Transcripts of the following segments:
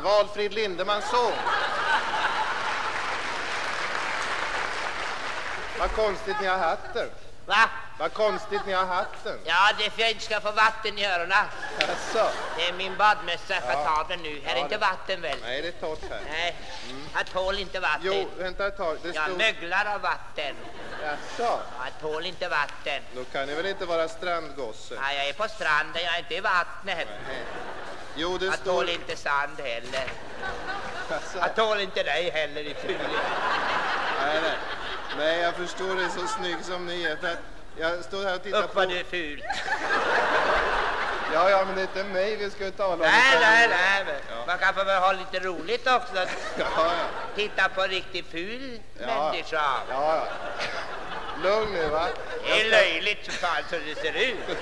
Lindeman, Valfrid Lindemans son. Vad konstigt ni har hatten. Va? Vad konstigt ni har hatten. Ja, det är för jag inte ska få vatten i öronen. Jaså? Det är min badmössa. Jag ta den nu. Här är Ja, inte det- vatten väl? Nej, det är torrt här. Nej, jag tål inte vatten. Jo, vänta ett tag. Det Jag stod... möglar av vatten. Jaså? Jag tål inte vatten. Då kan ni väl inte vara strandgosse? Ja, jag är på stranden, jag är inte i vattnet. Nej. Jo, det Jag står... tål inte sand heller. Jag tål inte dig heller i ful. Nej, nej. Nej, jag förstår det så snygg som ni är. För jag stod här och tittade Usch på... vad du är ful. Ja, ja, men det är inte mig vi ska tala om. Nej, nej, nej. men Ja. Man kan få väl ha lite roligt också. Ja, ja. Titta på riktigt ful Ja. människa. Ja, ja. Lugn nu, va? Det är löjligt så fan så det ser ut.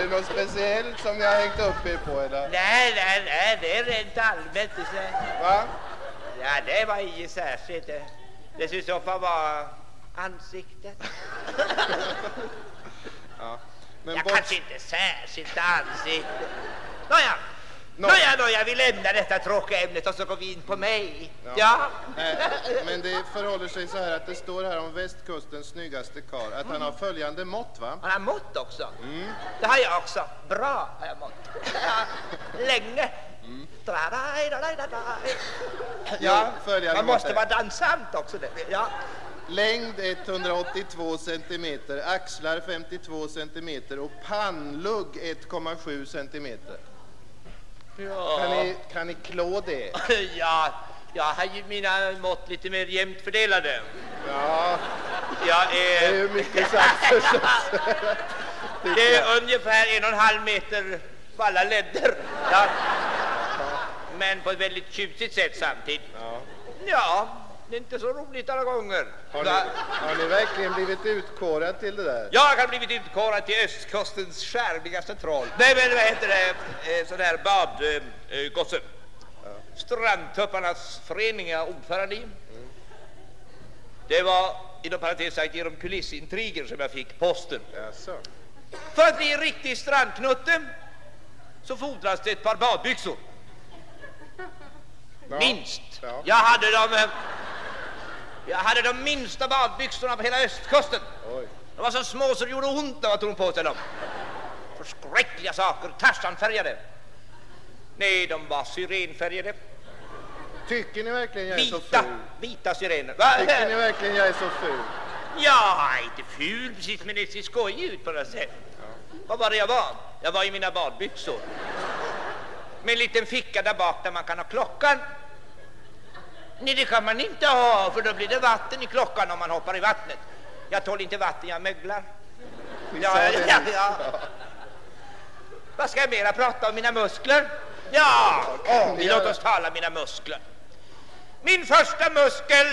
Är det något speciellt som ni har hängt upp er på, eller? Nej, nej, nej, det är rent allmänt. Va? Ja, det var inget särskilt. Det, skulle i så fall vara ansiktet. Ja. Men Jag bort... kanske inte särskilt ansikte. Nåja, Nå. Nåja, nåja, vi lämnar detta tråkiga ämnet och så går vi in på mig. Ja. Ja. Nej, men det förhåller sig så här att det står här om västkustens snyggaste karl att han har följande mått, va? Han har mått också. Mm. Det har jag också. Bra har jag mått. Länge. Mm. Ja, Ja, följande man måste vara dansant också. Det. Ja. Längd 182 centimeter, axlar 52 centimeter och pannlugg 1,7 Kan ni, kan ni klå det? Ja, jag har ju mina mått lite mer jämnt fördelade. Ja, Jag det är är, ju mycket sagt förstås. det är ungefär en och en halv meter på alla ledder. Ja. Men på ett väldigt tjusigt sätt samtidigt. Ja. Ja, det är inte så roligt alla gånger. Har, ni, har ni verkligen blivit utkorad till det där? Jag har blivit utkorad till östkustens skärmigaste troll. Nej, men vad heter det? Eh, Sån där badgosse. Eh, Strandtupparnas förening är ordförande i. Det var inom parentes sagt genom kulissintriger som jag fick posten. Jaså? För att bli en riktig strandknutte så fordras det ett par badbyxor. Ja. Minst. Ja. Jag hade de... Jag hade de minsta badbyxorna på hela östkusten. Oj. De var så små så det gjorde ont när man tog på sig dem. Förskräckliga saker, Tarzanfärgade. Nej, de var syrenfärgade. Tycker ni verkligen jag är så Vita, ful? vita syrener. Va? Tycker ni verkligen jag är så ful? Ja, inte ful precis, men det ser skojig ut på något sätt. Vad var det jag var? Jag var i mina badbyxor. Med en liten ficka där bak där man kan ha klockan. Nej, det kan man inte ha, för då blir det vatten i klockan om man hoppar i vattnet. Jag tål inte vatten, jag möglar. Ja, ja, ja. Vad ska jag mera prata om? Mina muskler? Ja, kan vi låt oss tala om mina muskler. Min första muskel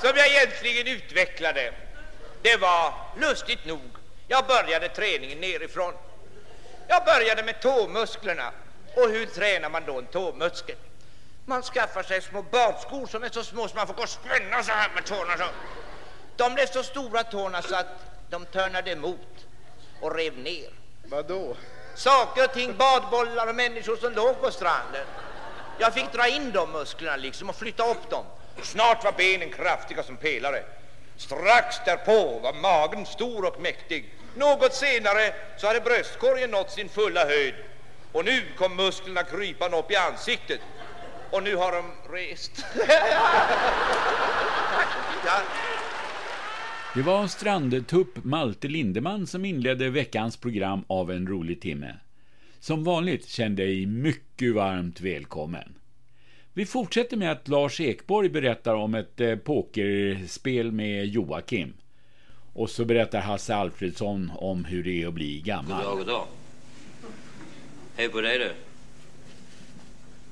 som jag egentligen utvecklade, det var lustigt nog, jag började träningen nerifrån. Jag började med tåmusklerna. Och hur tränar man då en tåmuskel? Man skaffar sig små badskor som är så små så man får gå och spänna så här med tårna så. De blev så stora tårna så att de törnade emot och rev ner. Vadå? Saker och ting, badbollar och människor som låg på stranden. Jag fick dra in de musklerna liksom och flytta upp dem. Snart var benen kraftiga som pelare. Strax därpå var magen stor och mäktig. Något senare så hade bröstkorgen nått sin fulla höjd. Och nu kom musklerna krypande upp i ansiktet. Och nu har de rest. Det var strandtupp Malte Lindeman som inledde veckans program av En rolig timme. Som vanligt kände dig mycket varmt välkommen. Vi fortsätter med att Lars Ekborg berättar om ett eh, pokerspel med Joakim. Och så berättar Hasse Alfredsson om hur det är att bli God gammal. dag, god dag. Hej på dig du.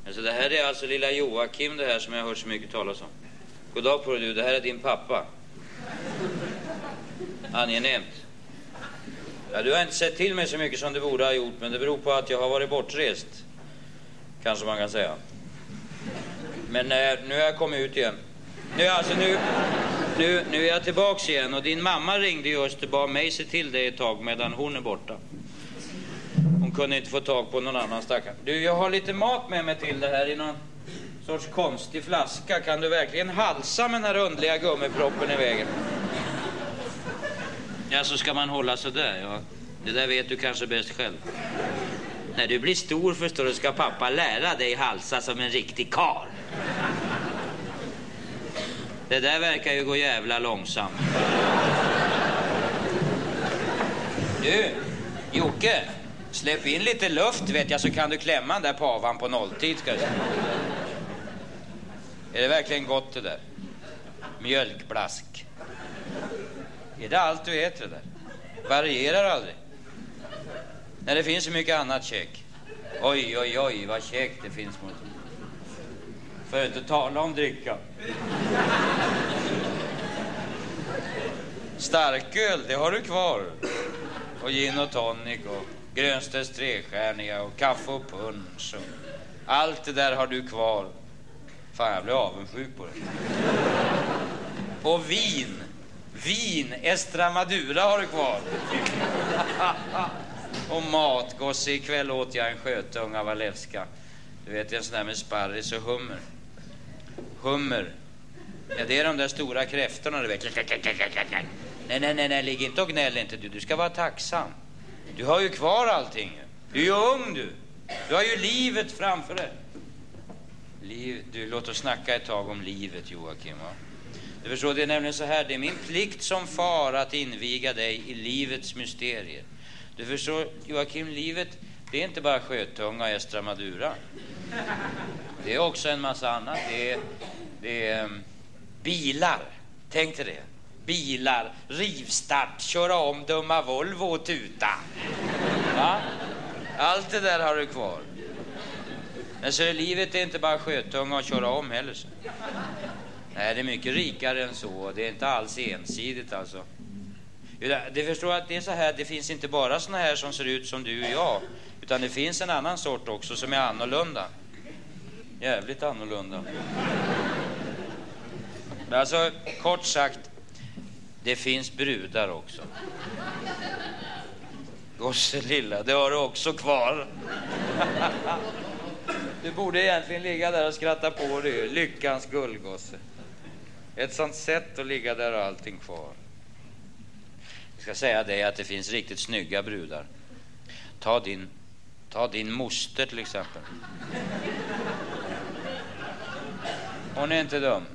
Alltså det här är alltså lilla Joakim det här som jag har hört så mycket talas om. God dag på dig du, det här är din pappa. Angenämt. Ja, du har inte sett till mig så mycket som du borde ha gjort, men det beror på att jag har varit bortrest. Kanske man kan säga. Men eh, nu har jag kommit ut igen. Nu, alltså, nu, nu, nu är jag tillbaks igen och din mamma ringde just och bad mig se till dig ett tag medan hon är borta. Hon kunde inte få tag på någon annan stackare. Du, jag har lite mat med mig till det här i någon sorts konstig flaska. Kan du verkligen halsa med den här underliga gummiproppen i vägen? Ja, så ska man hålla sådär, ja. Det där vet du kanske bäst själv. När du blir stor förstår du ska pappa lära dig halsa som en riktig karl. Det där verkar ju gå jävla långsamt. Du, Jocke. Släpp in lite luft vet jag så kan du klämma den där pavan på nolltid ska jag säga. Är det verkligen gott det där? Mjölkblask. Är det allt du äter det där? Varierar aldrig? När det finns så mycket annat käk. Oj, oj, oj, vad käk det finns mot För att inte tala om dricka. Starköl, det har du kvar. Och gin och tonic och Grönstedts trestjärniga och kaffe och punsch. Och allt det där har du kvar. Fan, jag blir avundsjuk på det. Och vin. Vin, Estramadura har du kvar. och mat, gosse. Ikväll åt jag en skötung av Walewska. Du vet, en sån där med sparris och hummer. Hummer. Ja, det är de där stora kräftorna, du vet. Nej, nej, nej, nej, ligg inte och gnäll inte du. Du ska vara tacksam. Du har ju kvar allting. Du är ju ung du. Du har ju livet framför dig. Liv, du, låt oss snacka ett tag om livet, Joakim. Va? Du förstår, det är nämligen så här, det är min plikt som far att inviga dig i livets mysterier. Du förstår, Joakim, livet, det är inte bara sjötunga och Estramadura. Det är också en massa annat. Det är, det är um, bilar. Tänk dig det bilar, rivstart, köra om, dumma Volvo och tuta. Va? Allt det där har du kvar. Men så livet är inte bara skötunga och köra om heller. Så. Nej, det är mycket rikare än så. Det är inte alls ensidigt alltså. Det förstår att det är så här, det finns inte bara såna här som ser ut som du och jag, utan det finns en annan sort också som är annorlunda. Jävligt annorlunda. Alltså, kort sagt, det finns brudar också. Gosse lilla, det har du också kvar. Du borde egentligen ligga där och skratta på dig. Lyckans gullgosse. Ett sånt sätt att ligga där och allting kvar. Jag ska säga dig att det finns riktigt snygga brudar. Ta din, ta din moster till exempel. Hon är inte dum.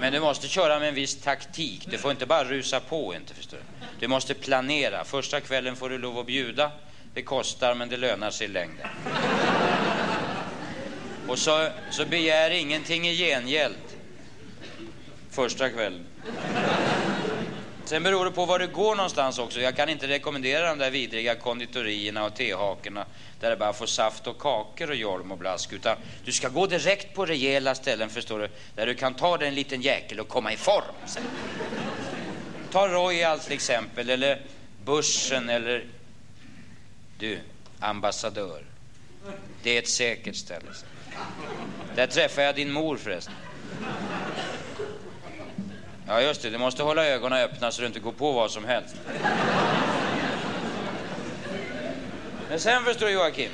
Men du måste köra med en viss taktik. Du får inte bara rusa på, inte förstår du. Du måste planera. Första kvällen får du lov att bjuda. Det kostar, men det lönar sig i längden. Och så, så begär ingenting i gengäld. Första kvällen. Sen beror det på var du går någonstans också. Jag kan inte rekommendera de där vidriga konditorierna och tehakerna där det bara får saft och kakor och jorm och blask. Utan du ska gå direkt på rejäla ställen, förstår du, där du kan ta dig en liten jäkel och komma i form sen. Ta Royal till exempel, eller Börsen, eller du, ambassadör. Det är ett säkert ställe. Där träffade jag din mor förresten. Ja, just det. Du måste hålla ögonen öppna så du inte går på vad som helst. Men sen förstår du, Joakim.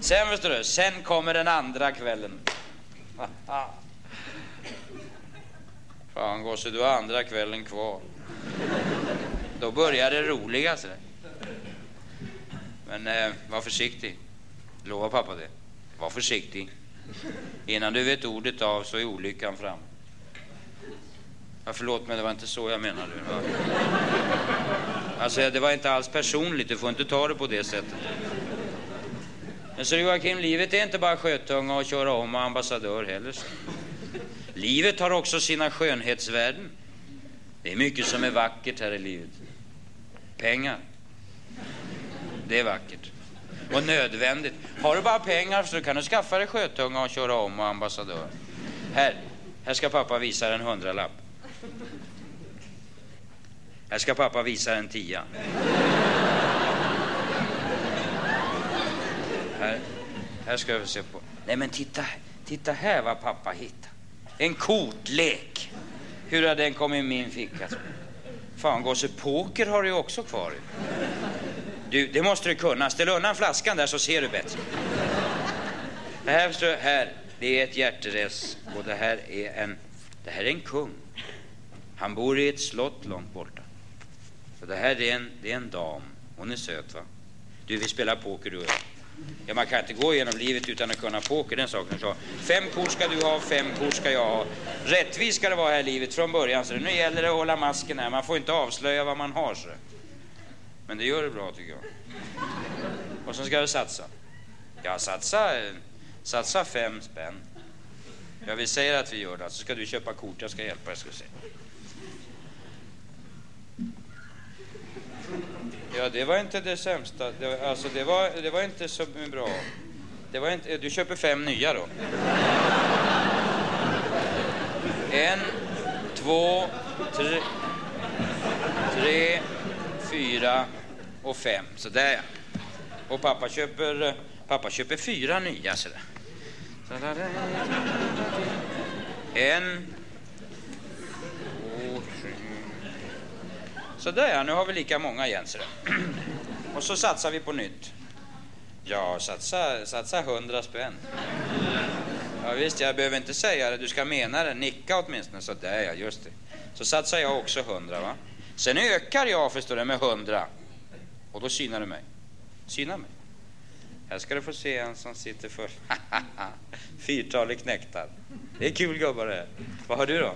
Sen förstår du, sen kommer den andra kvällen. Fan gosse, du har andra kvällen kvar. Då börjar det roliga. Sådär. Men eh, var försiktig. Lova pappa det. Var försiktig. Innan du vet ordet av så är olyckan framme. Ja, förlåt, men det var inte så jag menade. Alltså, det var inte alls personligt. Du får inte ta det på det sättet. Men så Joakim, livet är inte bara skötunga och köra om och ambassadör heller. Livet har också sina skönhetsvärden. Det är mycket som är vackert här i livet. Pengar. Det är vackert. Och nödvändigt. Har du bara pengar så kan du skaffa dig skötunga och köra om och ambassadör. Här, här ska pappa visa en hundralapp. Här ska pappa visa en tia. Här, här ska vi se på. Nej men titta, titta här vad pappa hittade. En kortlek. Hur har den kommit i min ficka? Fan gosse, poker har du ju också kvar. Du, det måste du kunna. Ställ undan flaskan där så ser du bättre. Det här, här, det är ett hjärteres och det här är en, det här är en kung. Han bor i ett slott långt borta. Så det här är en, det är en dam. Hon är söt, va? Du, vi spelar poker du och jag. Ja, man kan inte gå igenom livet utan att kunna poker, den saken så. Fem kort ska du ha, fem kort ska jag ha. Rättvist ska det vara här i livet från början, så nu gäller det att hålla masken här. Man får inte avslöja vad man har, så. Men det gör det bra, tycker jag. Och så ska du satsa. Ja, satsa, satsa fem spänn. Ja, vi säger att vi gör det, så ska du köpa kort, jag ska hjälpa dig, ska. Ja, det var inte det sämsta. Det var, alltså, det var, det var inte så bra. Det var inte, du köper fem nya då. En, två, tre, tre, fyra och fem. Så där ja. Och pappa köper, pappa köper fyra nya. Så där. En, två, tre. Så där ja, nu har vi lika många igen. Så. Och så satsar vi på nytt. Ja, satsa, satsa hundra spänn. Ja, visst, jag behöver inte säga det. Du ska mena det. Nicka åtminstone. Så där ja, just det. Så satsar jag också hundra, va? Sen ökar jag, förstår du, med hundra. Och då synar du mig. Syna mig. Här ska du få se en som sitter full. fyrtalig knäktar. Det är kul gubbar det. Vad har du då?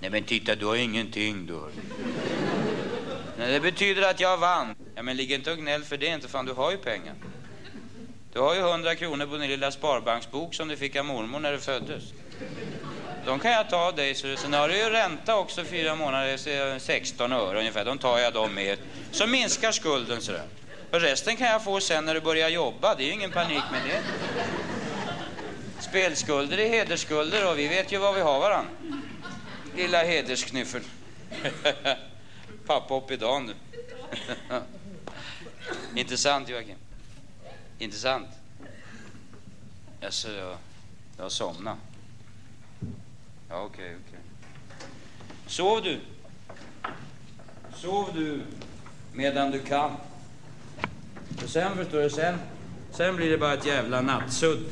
Nej men titta, du har ingenting du. Nej, det betyder att jag vann. Ja men ligg inte och gnäll för det inte fan, du har ju pengar. Du har ju hundra kronor på din lilla sparbanksbok som du fick av mormor när du föddes. De kan jag ta av dig, så sen har du ju ränta också fyra månader, 16 öre ungefär. De tar jag dem med. Så minskar skulden sådär. Och resten kan jag få sen när du börjar jobba, det är ju ingen panik med det. Spelskulder är hedersskulder och vi vet ju vad vi har varann. Lilla hedersknyffel. Pappa upp i dagen nu. Intressant Joakim. Intressant. Jaså, jag, jag har somnat. Ja, okej, okay, okej. Okay. Sov du. Sov du medan du kan. För sen förstår du, sen, sen blir det bara ett jävla nattsudd.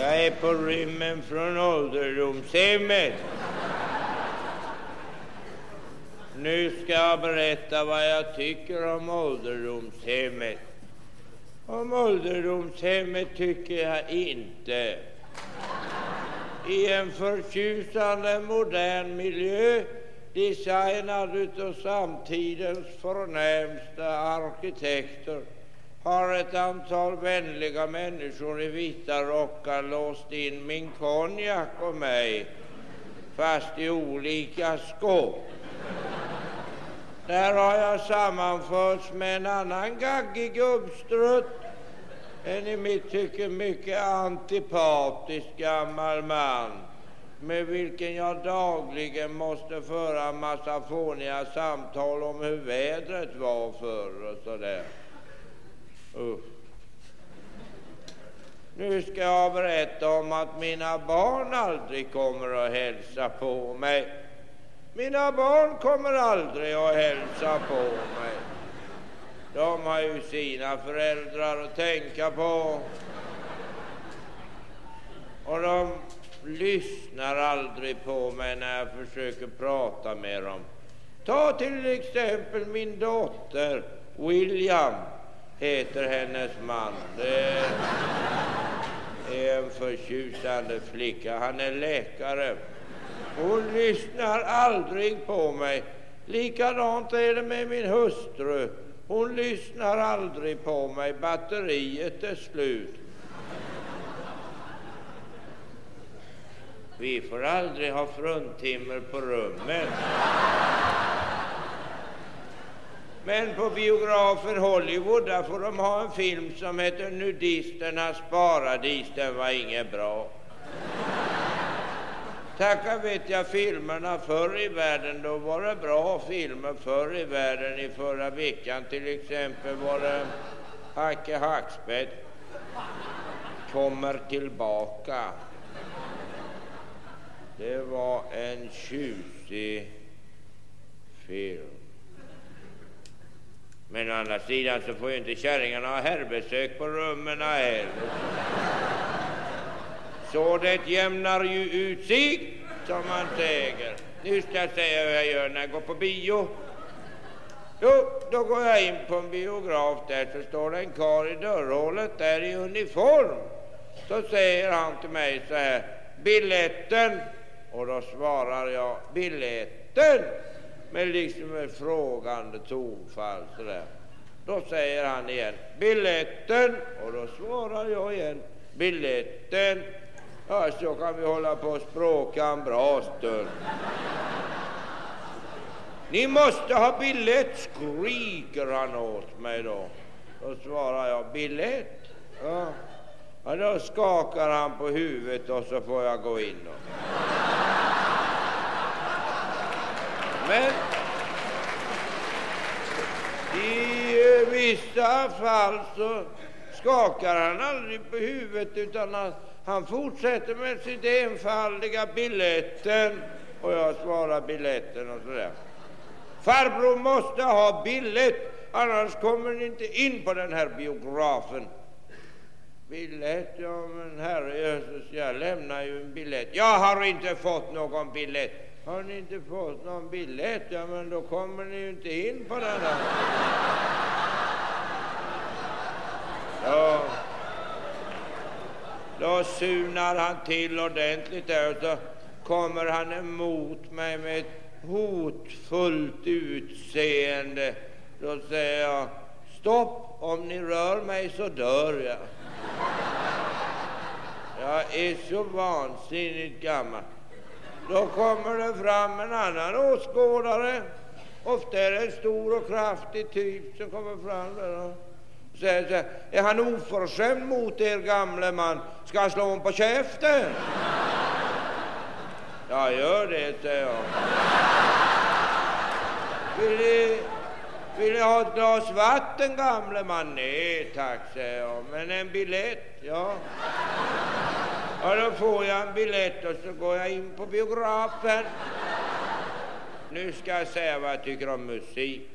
Jag är på rymmen från ålderdomshemmet. Nu ska jag berätta vad jag tycker om ålderdomshemmet. Om ålderdomshemmet tycker jag inte. I en förtjusande modern miljö designad av samtidens förnämsta arkitekter har ett antal vänliga människor i vita rockar låst in min konjak och mig, fast i olika skåp. Där har jag sammanförts med en annan gaggig gubbstrutt, en i mitt tycke mycket antipatisk gammal man med vilken jag dagligen måste föra en massa fåniga samtal om hur vädret var förr och sådär. Usch. Nu ska jag berätta om att mina barn aldrig kommer att hälsa på mig. Mina barn kommer aldrig att hälsa på mig. De har ju sina föräldrar att tänka på. Och de lyssnar aldrig på mig när jag försöker prata med dem. Ta till exempel min dotter William, heter hennes man. Det är en förtjusande flicka. Han är läkare. Hon lyssnar aldrig på mig. Likadant är det med min hustru. Hon lyssnar aldrig på mig. Batteriet är slut. Vi får aldrig ha fruntimmer på rummen. Men på biografer Hollywood där får de ha en film som heter Nudisternas paradis. Den var inget bra. Tacka vet jag filmerna förr i världen. Då var det bra filmer förr i världen. I förra veckan till exempel var det Hacke Hackspett kommer tillbaka. Det var en tjusig film. Men å andra sidan så får ju inte kärringarna ha herrbesök på rummen heller. Så det jämnar ju ut sig, som man säger. Nu ska jag säga hur jag gör när jag går på bio. Jo, då går jag in på en biograf där så står det en karl i dörrhålet där i uniform. Så säger han till mig så här, billetten. Och då svarar jag, billetten med liksom ett frågande tonfall sådär. Då säger han igen, biljetten Och då svarar jag igen, biljetten. Ja, så kan vi hålla på och språka en bra stund. Ni måste ha biljett, skriker han åt mig då. Då svarar jag, biljett? Ja. ja. Då skakar han på huvudet och så får jag gå in. Då. Men i eh, vissa fall så skakar han aldrig på huvudet utan han, han fortsätter med sitt enfaldiga billetten och jag svarar billetten och sådär. Farbror måste ha billett, annars kommer ni inte in på den här biografen. Biljett? Ja, men herrejösses, jag lämnar ju en biljett. Jag har inte fått någon biljett. Har ni inte fått någon biljett? Ja, men då kommer ni ju inte in på den här. Ja. Då sunar han till ordentligt där och så kommer han emot mig med ett hotfullt utseende. Då säger jag, stopp, om ni rör mig så dör jag. Jag är så vansinnigt gammal. Då kommer det fram en annan åskådare. Ofta är det en stor och kraftig typ som kommer fram där och säger så här, är han oförskämd mot er gamle man? Ska jag slå honom på käften? Ja, gör det, säger jag. Vill ni, vill ni ha ett glas vatten, gamle man? Nej, tack, säger jag. Men en biljett, ja. Ja, då får jag en biljett och så går jag in på biografen. Nu ska jag säga vad jag tycker om musik.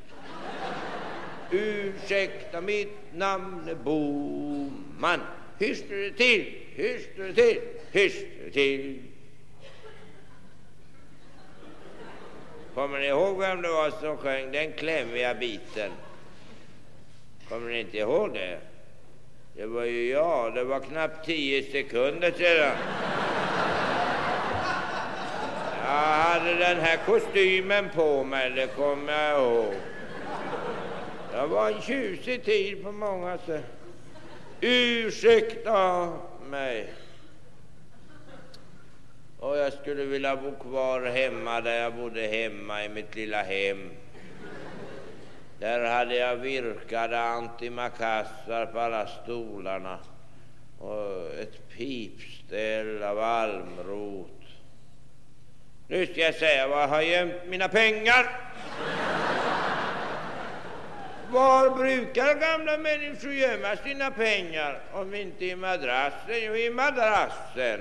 Ursäkta, mitt namn är Boman. Hyster det till, hyster det till, hyster det till. Kommer ni ihåg vem det var som sjöng den klämmiga biten? Kommer ni inte ihåg det? Det var ju jag. Det var knappt tio sekunder sedan. Jag hade den här kostymen på mig, det kommer jag ihåg. Det var en tjusig tid på många sätt. Ursäkta mig. Och jag skulle vilja bo kvar hemma där jag bodde hemma i mitt lilla hem. Där hade jag virkade antimakassar på alla stolarna och ett pipställ av almrot. Nu ska jag säga var jag har gömt mina pengar. Var brukar gamla människor gömma sina pengar om inte i madrassen? Jo, i madrassen.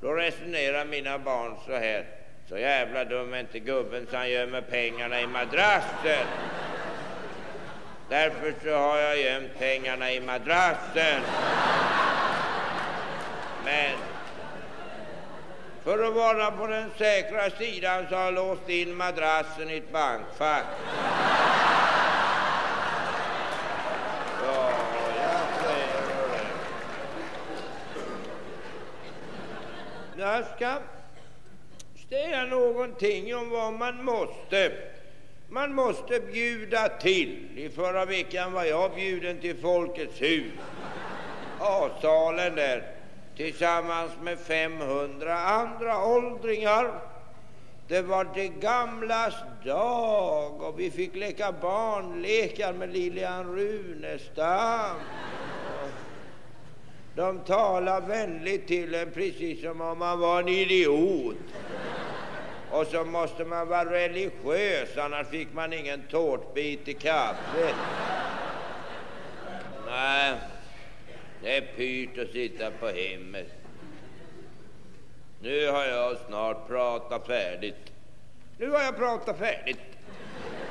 Då resonerar mina barn så här. Så jävla dum är inte gubben så han gömmer pengarna i madrassen. Därför så har jag gömt pengarna i madrassen. Men för att vara på den säkra sidan så har jag låst in madrassen i ett bankfack. Ja, jag säger det. Jag ska säga någonting om vad man måste man måste bjuda till. I förra veckan var jag bjuden till Folkets hus, A-salen där, tillsammans med 500 andra åldringar. Det var de gamlas dag och vi fick leka barnlekar med Lilian Runestam. De talade vänligt till en precis som om man var en idiot. Och så måste man vara religiös, annars fick man ingen tårtbit i kaffet. Nej, det är pyrt att sitta på hemmet. Nu har jag snart pratat färdigt. Nu har jag pratat färdigt.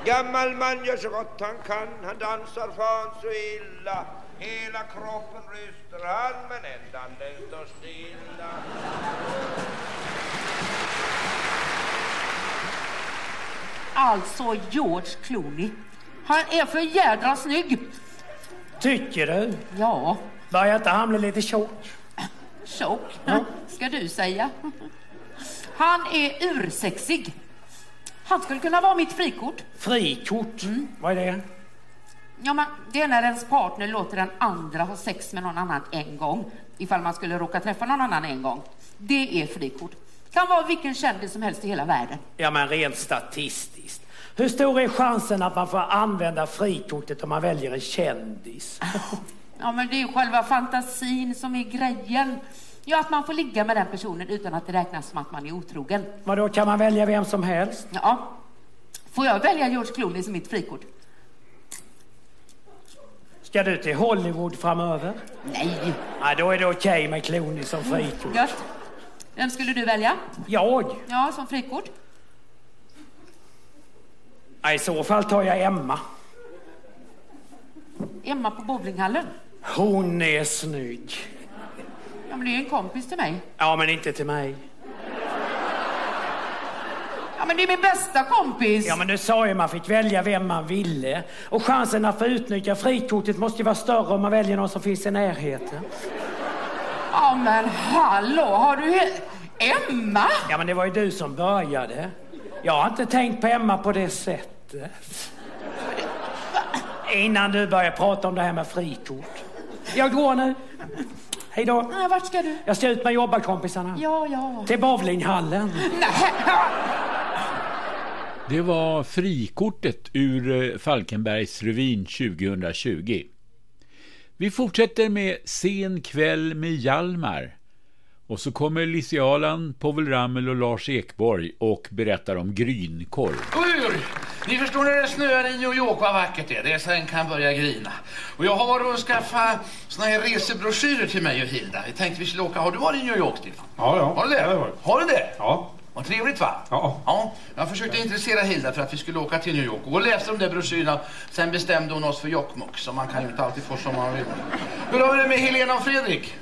Gammal man gör så gott han kan, han dansar fan så illa. Hela kroppen ryster han, men ändan den står stilla. Alltså George Clooney. Han är för jädra snygg. Tycker du? Ja, Börjar inte han bli lite tjock? tjock. Ska du säga. Han är ursexig. Han skulle kunna vara mitt frikort. Frikort? Vad är det? Ja, men det är när ens partner låter den andra ha sex med någon annan en gång. Ifall man skulle råka träffa någon annan en gång. Det är frikort. Kan vara vilken kändis som helst i hela världen. Ja, men rent statistiskt. Hur stor är chansen att man får använda frikortet om man väljer en kändis? Ja, men det är ju själva fantasin som är grejen. Ja, att man får ligga med den personen utan att det räknas som att man är otrogen. Men då kan man välja vem som helst? Ja. Får jag välja George Clooney som mitt frikort? Ska du till Hollywood framöver? Nej. Ja, då är det okej med Clooney som frikort. Gött. Vem skulle du välja? Jag? Ja, som frikort? Ja, I så fall tar jag Emma. Emma på bowlinghallen. Hon är snygg. Ja, men det är ju en kompis till mig. Ja, men inte till mig. Ja, men det är min bästa kompis. Ja, men du sa ju man fick välja vem man ville. Och chansen att få utnyttja frikortet måste ju vara större om man väljer någon som finns i närheten. Ja, men hallå, har du... he- Emma? Ja, men det var ju du som började. Jag har inte tänkt på Emma på det sättet. Innan du börjar prata om det här med frikort. Jag går nu. Hej då. Nej, vart ska du? Jag ska ut med jobbarkompisarna. Ja, ja. Till bowlinghallen. Nej. Det var frikortet ur eh, Falkenbergs revyn 2020. Vi fortsätter med Sen kväll med Hjalmar. Och så kommer Lissi Alan, Povel Ramel och Lars Ekborg och berättar om grynkorv. Ur! Ni förstår när det snöar i New York vad vackert det är. Det är sen kan börja grina. Och jag har varit och skaffat såna här resebroschyrer till mig och Hilda. Vi tänkte vi skulle åka. Har du varit i New York, Stefan? Ja, ja. Har du det? Ja, jag. Har du det? Ja. Vad trevligt va? Ja. ja. Jag försökte intressera Hilda för att vi skulle åka till New York och läste de där broschyrerna. Sen bestämde hon oss för Jokkmokk, så man kan ju inte alltid få som man vill. Hur har vi det med Helena och Fredrik?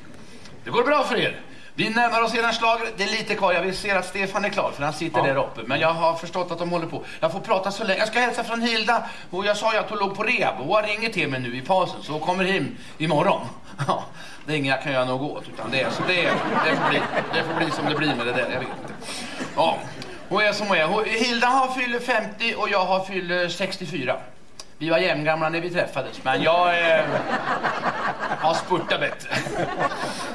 Det går bra för er? Vi närmar oss eran schlager. Det är lite kvar. Jag vill se att Stefan är klar för han sitter Ja. där uppe. Men jag har förstått att de håller på. Jag får prata så länge. Jag ska hälsa från Hilda. Och jag sa att hon låg på rehab. Och hon ringer till mig nu i pausen. Så hon kommer hem imorgon. Ja, det är inget jag kan göra något åt. Utan det, är, så det, är, det, får bli, det får bli som det blir med det där. Jag vet inte. Ja, hon är som hon är. Hilda har fyller 50 och jag har fyller eh, 64. Vi var jämngamla när vi träffades, men jag eh, har spurtat bättre.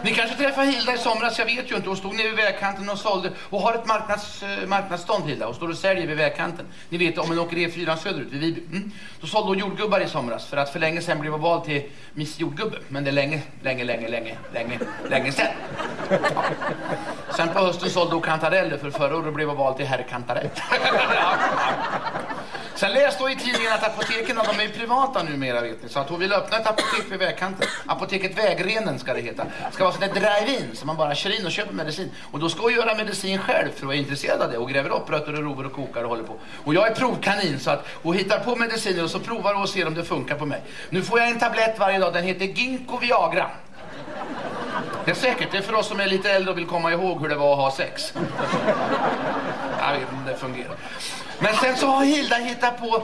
Ni kanske träffade Hilda i somras, jag vet ju inte. Hon stod nere vid vägkanten och sålde. Hon har ett marknads, eh, marknadsstånd, Hilda, och står och säljer vid vägkanten. Ni vet, om man åker E4 söderut vid Viby. Mm. Då sålde hon jordgubbar i somras, för att för länge sedan blev hon vald till Miss Jordgubbe. Men det är länge, länge, länge, länge, länge, länge sedan. Ja. Sen på hösten sålde hon kantareller, för förra året blev hon vald till herr kantarell. Sen läste hon i tidningen att apoteken de är privata numera vet ni. Så att hon vill öppna ett apotek vid vägkanten. Apoteket Vägrenen ska det heta. Det ska vara sån där drive-in så man bara kör in och köper medicin. Och då ska hon göra medicin själv för att vara intresserad av det. Och gräver upp rötter och rovor och kokar och håller på. Och jag är provkanin så att hon hittar på mediciner och så provar hon och ser om det funkar på mig. Nu får jag en tablett varje dag. Den heter Ginkgo Viagra. Det är säkert. Det är för oss som är lite äldre och vill komma ihåg hur det var att ha sex. Jag vet inte om det fungerar. Men sen så har Hilda hittat på,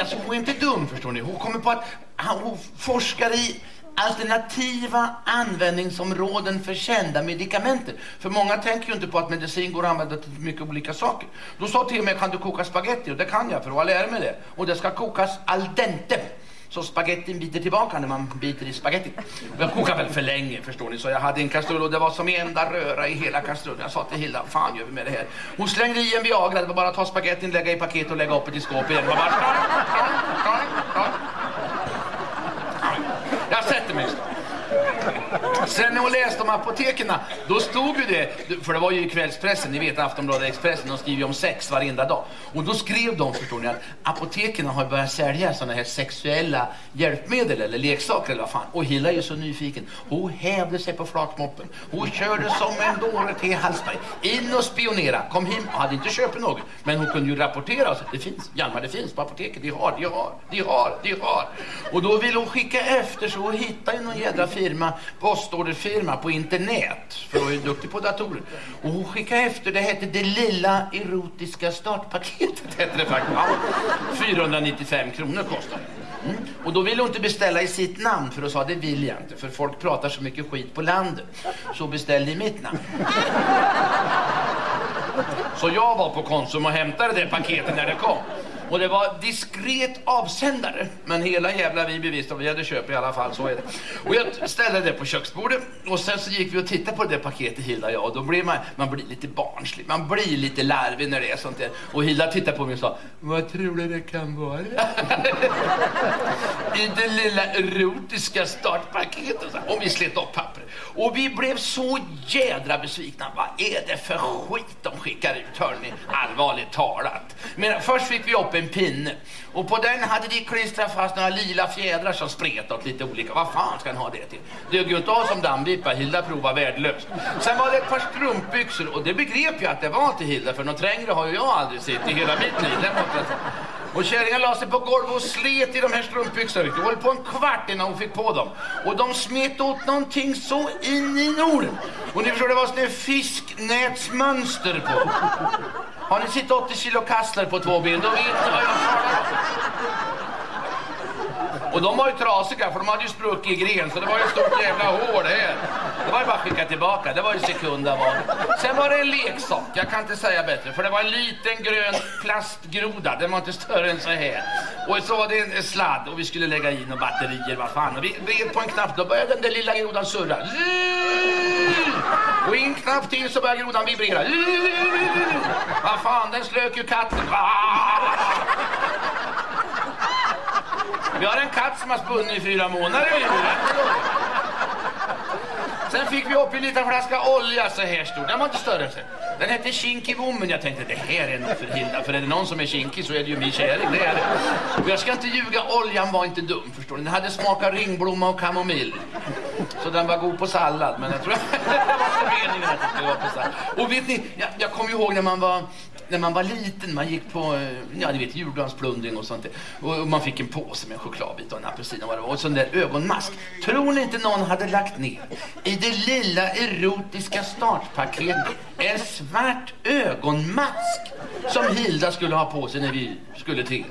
alltså hon är inte dum förstår ni. Hon kommer på att hon forskar i alternativa användningsområden för kända medikamenter. För många tänker ju inte på att medicin går att använda till mycket olika saker. Då sa till mig, kan du koka spaghetti? Och det kan jag för att jag lära mig det. Och det ska kokas al dente. Så spagettin biter tillbaka när man biter i spagettin. Jag kokade väl för länge förstår ni, så jag hade en kastrull och det var som enda röra i hela kastrullen. Jag sa till Hilda, fan gör vi med det här? Hon slängde i en Viagra, det var bara att ta spagettin, lägga i paket och lägga upp det i skåpet igen. Jag, bara... Jag sätter mig snart. Sen när hon läste om apotekerna, då stod ju det, för det var ju i kvällspressen, ni vet Aftonbladet Expressen, de skriver ju om sex varenda dag. Och då skrev de, förstår ni, att apotekerna har börjat sälja sådana här sexuella hjälpmedel eller leksaker eller vad fan. Och Hilla är ju så nyfiken. Hon hävde sig på flakmoppen. Hon körde som en dåre till Hallsberg. In och spionera, kom hem och hade inte köpt något. Men hon kunde ju rapportera och säga, det finns, Hjalmar det finns på apoteket, de har, de har, de har, de har. Och då ville hon skicka efter så hon hittade ju någon jädra firma, på postorderfirma på internet. För jag är duktig på datorer. Och hon skickade efter, det hette det lilla erotiska startpaketet hette det faktiskt. Ja, 495 kronor kostade det. Mm. Och då ville hon inte beställa i sitt namn för då sa det vill jag inte för folk pratar så mycket skit på landet. Så beställde i mitt namn. Så jag var på Konsum och hämtade det paketet när det kom. Och det var diskret avsändare. Men hela jävla vi bevisade att vi hade köpt i alla fall, så är det. Och jag ställde det på köksbordet och sen så gick vi och tittade på det paketet Hilda och jag. Och då blir man, man blir lite barnslig, man blir lite larvig när det är sånt där. Och Hilda tittade på mig och sa, vad tror du det kan vara? I det lilla erotiska startpaketet. Och vi slet upp pappret. Och vi blev så jädra besvikna. Vad är det för skit de skickar ut, hörni? Allvarligt talat. Men först fick vi upp en pinne. Och på den hade de klistrat fast några lila fjädrar som spretade åt lite olika. Vad fan ska han ha det till? Det Dög ju inte av som dammvippa. Hilda provade värdelöst. Sen var det ett par strumpbyxor och det begrep jag att det var till Hilda för något trängre har ju jag aldrig sett i hela mitt liv. Och kärringen la sig på golvet och slet i de här strumpbyxorna. Det höll på en kvart innan hon fick på dem. Och de smet åt någonting så in i Norden. Och ni förstår, det var sån här fisknätsmönster på. Har ni sett 80 kilo kassler på två ben, då vet ni vad jag talar om. Och de var ju trasiga för de hade ju spruckit i gren så det var ju ett stort jävla hål här. Det var ju bara att skicka tillbaka, det var ju sekunda var. Sen var det en leksak, jag kan inte säga bättre, för det var en liten grön plastgroda, den var inte större än så här. Och så var det en sladd och vi skulle lägga in och batterier, vad fan. Och vi vred på en knapp, då började den där lilla grodan surra. Och in knappt till så börjar grodan vibrera. Vad fan, den slök ju katten. Vi har en katt som har spunnit i fyra månader. Sen fick vi upp en liten flaska olja så här stor. Den var inte större. Så. Den hette Kinky Woman. Jag tänkte det här är nog för Hilda. För är det någon som är kinky så är det ju min käring. Det är det. Och jag ska inte ljuga, oljan var inte dum förstår ni. Den hade smakat ringblomma och kamomill. Så den var god på sallad. Men jag tror det var meningen att det skulle vara på sallad. Och vet ni, jag, jag kommer ihåg när man var när man var liten, man gick på eh, ja, ni vet, julgransplundring och sånt där. Och man fick en påse med en chokladbit och en apelsin och vad det var. Och sån där ögonmask. Tror ni inte någon hade lagt ner i det lilla erotiska startpaketet en svart ögonmask som Hilda skulle ha på sig när vi skulle till?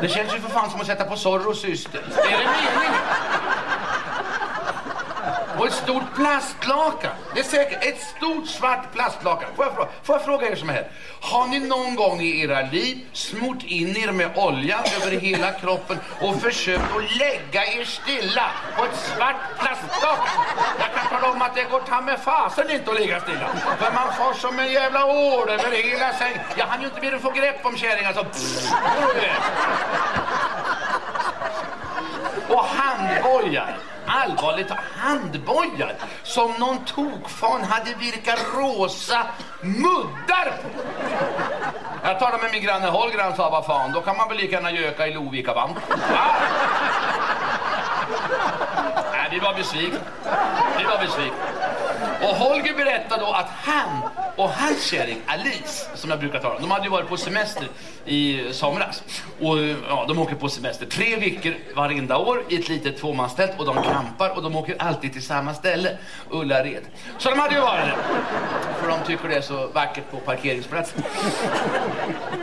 Det känns ju för fan som att sätta på Zorros syster. Är det meningen? Och ett stort plastlakan. Det är säkert ett stort svart plastlakan. Får jag, fråga, får jag fråga er som är här? Har ni någon gång i era liv smort in er med olja över hela kroppen och försökt att lägga er stilla på ett svart plastlakan? Jag kan tala om att det går ta med fasen inte att ligga stilla. För man får som en jävla ål över hela sängen. Jag hann ju inte mer att få grepp om kärringen så... Och handbojar allvarligt handbojad som någon tokfan hade virkat rosa muddar på. Jag talade med min granne Holger han sa vad fan, då kan man väl lika gärna göka i Lovika vann. Nej, vi var besvikna. Vi var besvikna. Och Holger berättade då att han och hans kärring Alice, som jag brukar tala om, de hade ju varit på semester i somras. Och ja, de åker på semester tre veckor varenda år i ett litet tvåmanstält och de kampar och de åker alltid till samma ställe, Ullared. Så de hade ju varit där. För de tycker det är så vackert på parkeringsplatsen.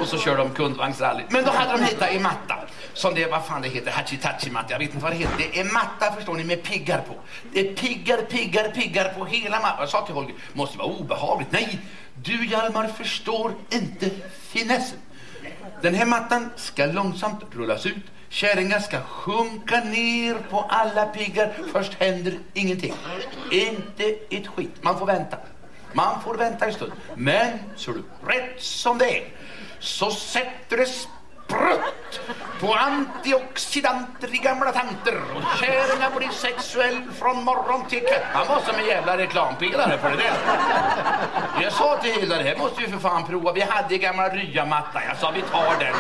Och så kör de kundvagnsrally. Men då hade de hittat en matta. Som det, vad fan det heter, hachitachi matta. Jag vet inte vad det heter. Det är matta förstår ni med piggar på. Det är piggar, piggar, piggar på hela mattan. Jag sa till Holger, måste vara obehagligt. Nej, du Hjalmar förstår inte finessen. Den här mattan ska långsamt rullas ut. Kärringar ska sjunka ner på alla piggar. Först händer ingenting. Inte ett skit. Man får vänta. Man får vänta en stund. Men, så du, rätt som det är så sätter det sprutt på antioxidanter i gamla tanter och kärringar blir sexuell från morgon till kväll. Han var som en jävla reklampelare för det där. Jag sa till Hilda, det här måste vi för fan prova. Vi hade gamla ryamatta. Jag sa, vi tar den.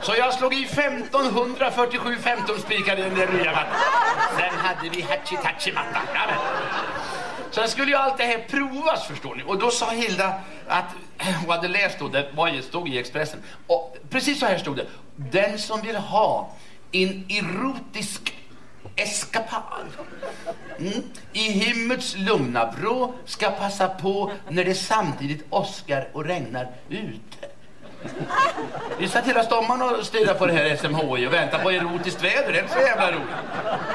Så jag slog i 1547 15-spikar i den där ryamattan. Sen hade vi hachi-tachi-matta. Sen skulle ju allt det här provas förstår ni. Och då sa Hilda att hon hade läst då, det var ju- stod i Expressen. Och precis så här stod det. Den som vill ha en erotisk eskapad mm, i himmels lugna vrå ska passa på när det samtidigt åskar och regnar ut. Vi satt hela sommaren och stirrade på det här SMHI och väntade på erotiskt väder. Det är inte så jävla roligt.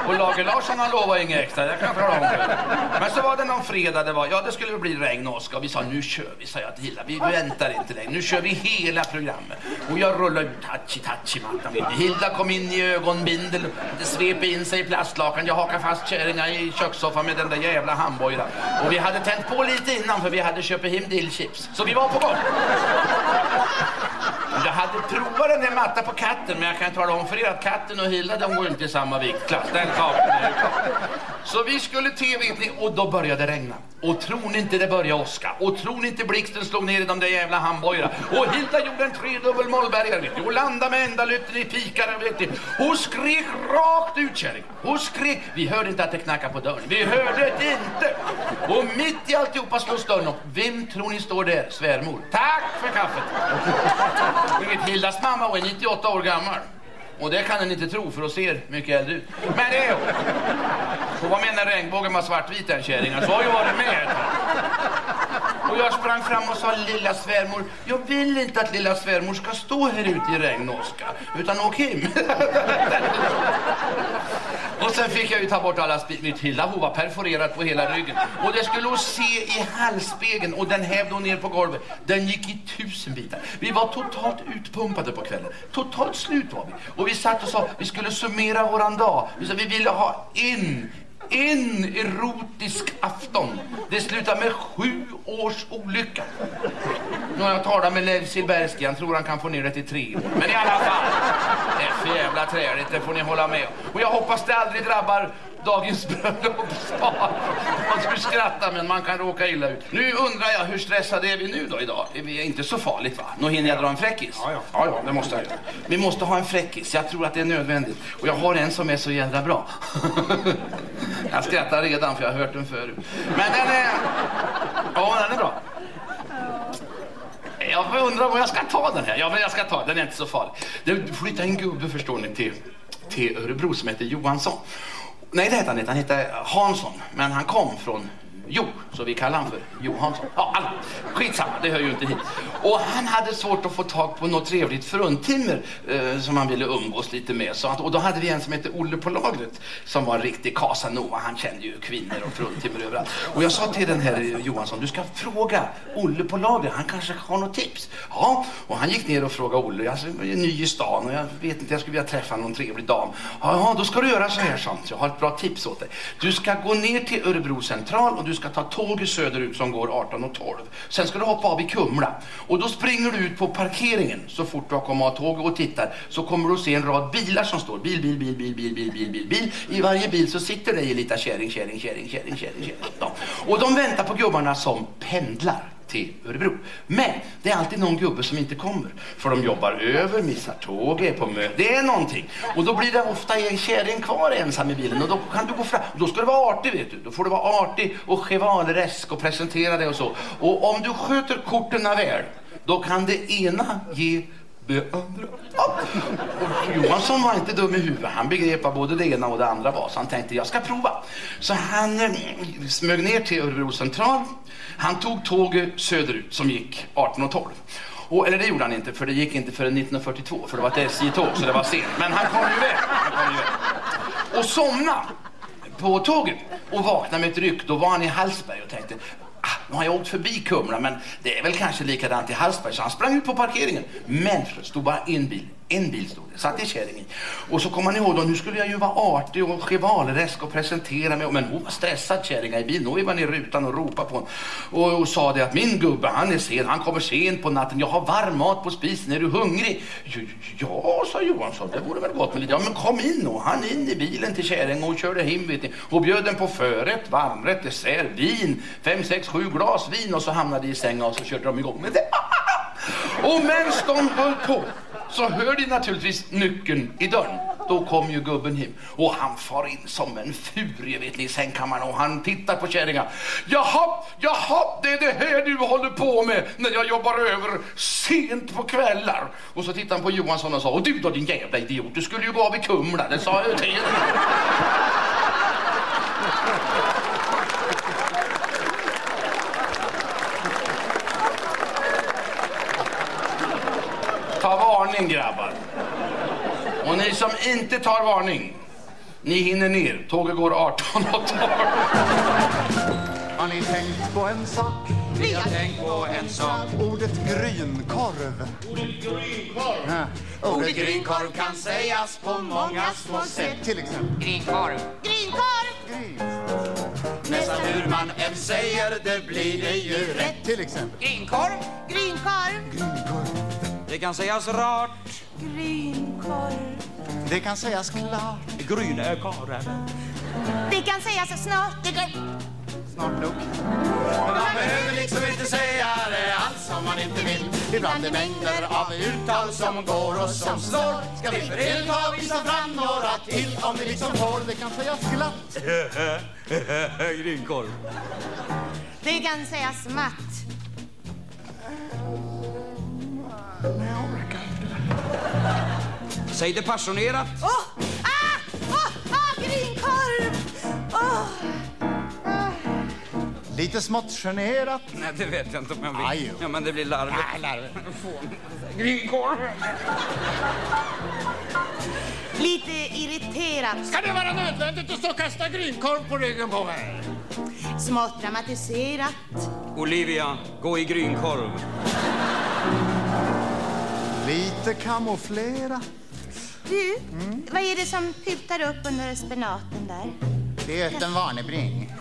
Och Lager Larsson han lovade inget extra, det kan jag tala om för. Men så var det någon fredag, det var, ja det skulle bli regn och åska. Och vi sa nu kör vi, sa jag till Hilda. Vi väntar inte längre, nu kör vi hela programmet. Och jag rullade ut hachi tachi mattan. Hilda kom in i ögonbindel, det svep in sig i plastlakan. Jag hakade fast kärringar i kökssoffan med den där jävla handbojan. Och vi hade tänt på lite innan för vi hade köpt hem dillchips. Så vi var på gång. Jag hade provat den där mattan på katten, men jag kan tala om för er att katten och Hilda de går inte i samma viktklass. Den saken är. Så vi skulle tv och då började det regna. Och tror ni inte det började åska? Och tror ni inte blixten slog ner i de där jävla handbojorna? Och Hilda gjorde en tredubbel mollbergare vet. Och landade med ändalykten i pikaren vet. Hon skrek rakt ut kärring. Hon skrek. Vi hörde inte att det knackade på dörren. Vi hörde det inte. Och mitt i alltihopa slås dörren upp. Vem tror ni står där? Svärmor. Tack för kaffet. Hildas mamma är 98 år gammal. Och det kan en inte tro för att ser mycket äldre ut. Men det är hon. Hon var med när regnbågen var svartvit den kärringen. Så alltså, har ju varit med. Och jag sprang fram och sa lilla svärmor, jag vill inte att lilla svärmor ska stå här ute i regn och åska. Utan åk hem. Och sen fick jag ju ta bort alla spik. Mitt Hilda hon var perforerad på hela ryggen. Och det skulle hon se i halsspegeln och den hävde hon ner på golvet. Den gick i tusen bitar. Vi var totalt utpumpade på kvällen. Totalt slut var vi. Och vi satt och sa vi skulle summera våran dag. Vi sa vi ville ha en en erotisk afton. Det slutade med sju års olycka. Nu har jag talat med Lev Silbersky. Han tror han kan få ner det till tre år. Men i alla fall. Det är för jävla träligt, det får ni hålla med. Och jag hoppas det aldrig drabbar dagens bröllopspar. Du skrattar men man kan råka illa ut. Nu undrar jag hur stressade är vi nu då idag? Vi är inte så farligt va? Nu hinner jag dra en fräckis. Ja, ja. ja, ja det måste jag göra. Vi måste ha en fräckis. Jag tror att det är nödvändigt. Och jag har en som är så jävla bra. jag skrattar redan för jag har hört den förut. Men den är... Ja, den är bra. Jag undrar om jag ska ta den här. Ja, men jag ska ta den. Den är inte så farlig. Det flyttade en gubbe, förstår ni, till, till Örebro som heter Johansson. Nej, det hette han inte. Han hette Hansson. Men han kom från Jo, så vi kallar han för Johansson. Ja, alla. skitsamma, det hör ju inte hit. Och han hade svårt att få tag på något trevligt fruntimmer eh, som han ville umgås lite med. Så att, och då hade vi en som hette Olle på lagret som var en riktig Casanova. Han kände ju kvinnor och fruntimmer överallt. Och jag sa till den här Johansson, du ska fråga Olle på lagret. Han kanske har något tips. Ja, och han gick ner och frågade Olle. Jag är ny i stan och jag vet inte, jag skulle vilja träffa någon trevlig dam. Ja då ska du göra så här, sånt. Jag har ett bra tips åt dig. Du ska gå ner till Örebro central och du ska ta tåget söderut som går 18.12. Sen ska du hoppa av i Kumla. Och då springer du ut på parkeringen så fort du har kommit av tåget och tittar så kommer du att se en rad bilar som står. Bil, bil, bil, bil, bil, bil, bil, bil, bil. I varje bil så sitter det en liten kärring, kärring, kärring, kärring, kärring, kärring. Och de väntar på gubbarna som pendlar till Örebro. Men det är alltid någon gubbe som inte kommer. För de jobbar över, missar tåget, är på möte. Det är någonting. Och då blir det ofta en kärring kvar ensam i bilen. Och då kan du gå fram. Och då ska du vara artig vet du. Då får du vara artig och chevaleresk och presentera dig och så. Och om du sköter korten väl, då kan det ena ge det andra. Och Johansson var inte dum i huvudet. Han begrep vad både det ena och det andra var. Så han tänkte, jag ska prova. Så han eh, smög ner till Örebro central. Han tog tåget söderut som gick 18.12. Och, eller det gjorde han inte, för det gick inte förrän 1942. För det var ett SJ-tåg, så det var sent. Men han kom ju iväg. Han kom iväg. Och somna på tåget och vaknade med ett ryck. Då var han i Hallsberg och tänkte, nu har jag åkt förbi Kumla, men det är väl kanske likadant i Hallsberg. Så han sprang ut på parkeringen. Men det stod bara en bil en bil stod det, satt i kärringen. Och så kom han ihåg då, nu skulle jag ju vara artig och chivalresk och presentera mig. Men hon var stressad kärringa i bilen. Hon var ner i rutan och ropade på honom. Och, och sa det att min gubbe han är sen, han kommer sent på natten. Jag har varm mat på spisen, är du hungrig? Ja, sa Johansson, det vore väl gott med lite. Ja men kom in då. Han in i bilen till kärringen och körde hem vet ni. Och bjöd den på förrätt, varmrätt, dessert, vin. Fem, sex, sju glas vin och så hamnade de i sängen och så körde de igång med det. Och medan de höll på så hör de naturligtvis nyckeln i dörren. Då kom ju gubben hem och han far in som en furie vet ni, i sängkammaren och han tittar på kärringen. Jaha, jaha, det är det här du håller på med när jag jobbar över sent på kvällar. Och så tittar han på Johansson och sa, och du då din jävla idiot, du skulle ju gå av i Kumla, det sa jag ju till dig. Ta varning grabbar. Och ni som inte tar varning, ni hinner ner. Tåget går 18.12. Har ni tänkt på en sak? Vi har tänkt på en sak. Ordet grynkorv. Ordet grynkorv. Ordet grynkorv kan sägas på många små sätt. Till exempel. Grynkorv. Grynkorv. Nästan hur man än säger det blir det ju rätt. Till exempel. Grynkorv. Grynkorv. Det kan sägas rart. Grynkorv. Det kan sägas klart. Grynkorv. Det kan sägas snart. Det Snart nog. Men man behöver liksom inte säga det alls som man inte vill. Ibland är mängder av uttal som går och som slår. Ska vi för ett tag visa fram några till om vi liksom får. Det kan sägas glatt. Grynkorv. Det kan sägas matt. Säg det passionerat. Åh! Ah! Åh! Ah! Grynkorv! Åh! Lite smått generat. Nej, det vet jag inte om jag vill. Aj, ja, men det blir larvigt. Nej, larvigt. Grynkorv. Lite irriterat. Ska det vara nödvändigt att stå och kasta grynkorv på ryggen på mig? Smått dramatiserat. Olivia, gå i grynkorv. Lite kamouflerat. Du, vad är det som putar upp under spenaten där? Det är en Warnebring.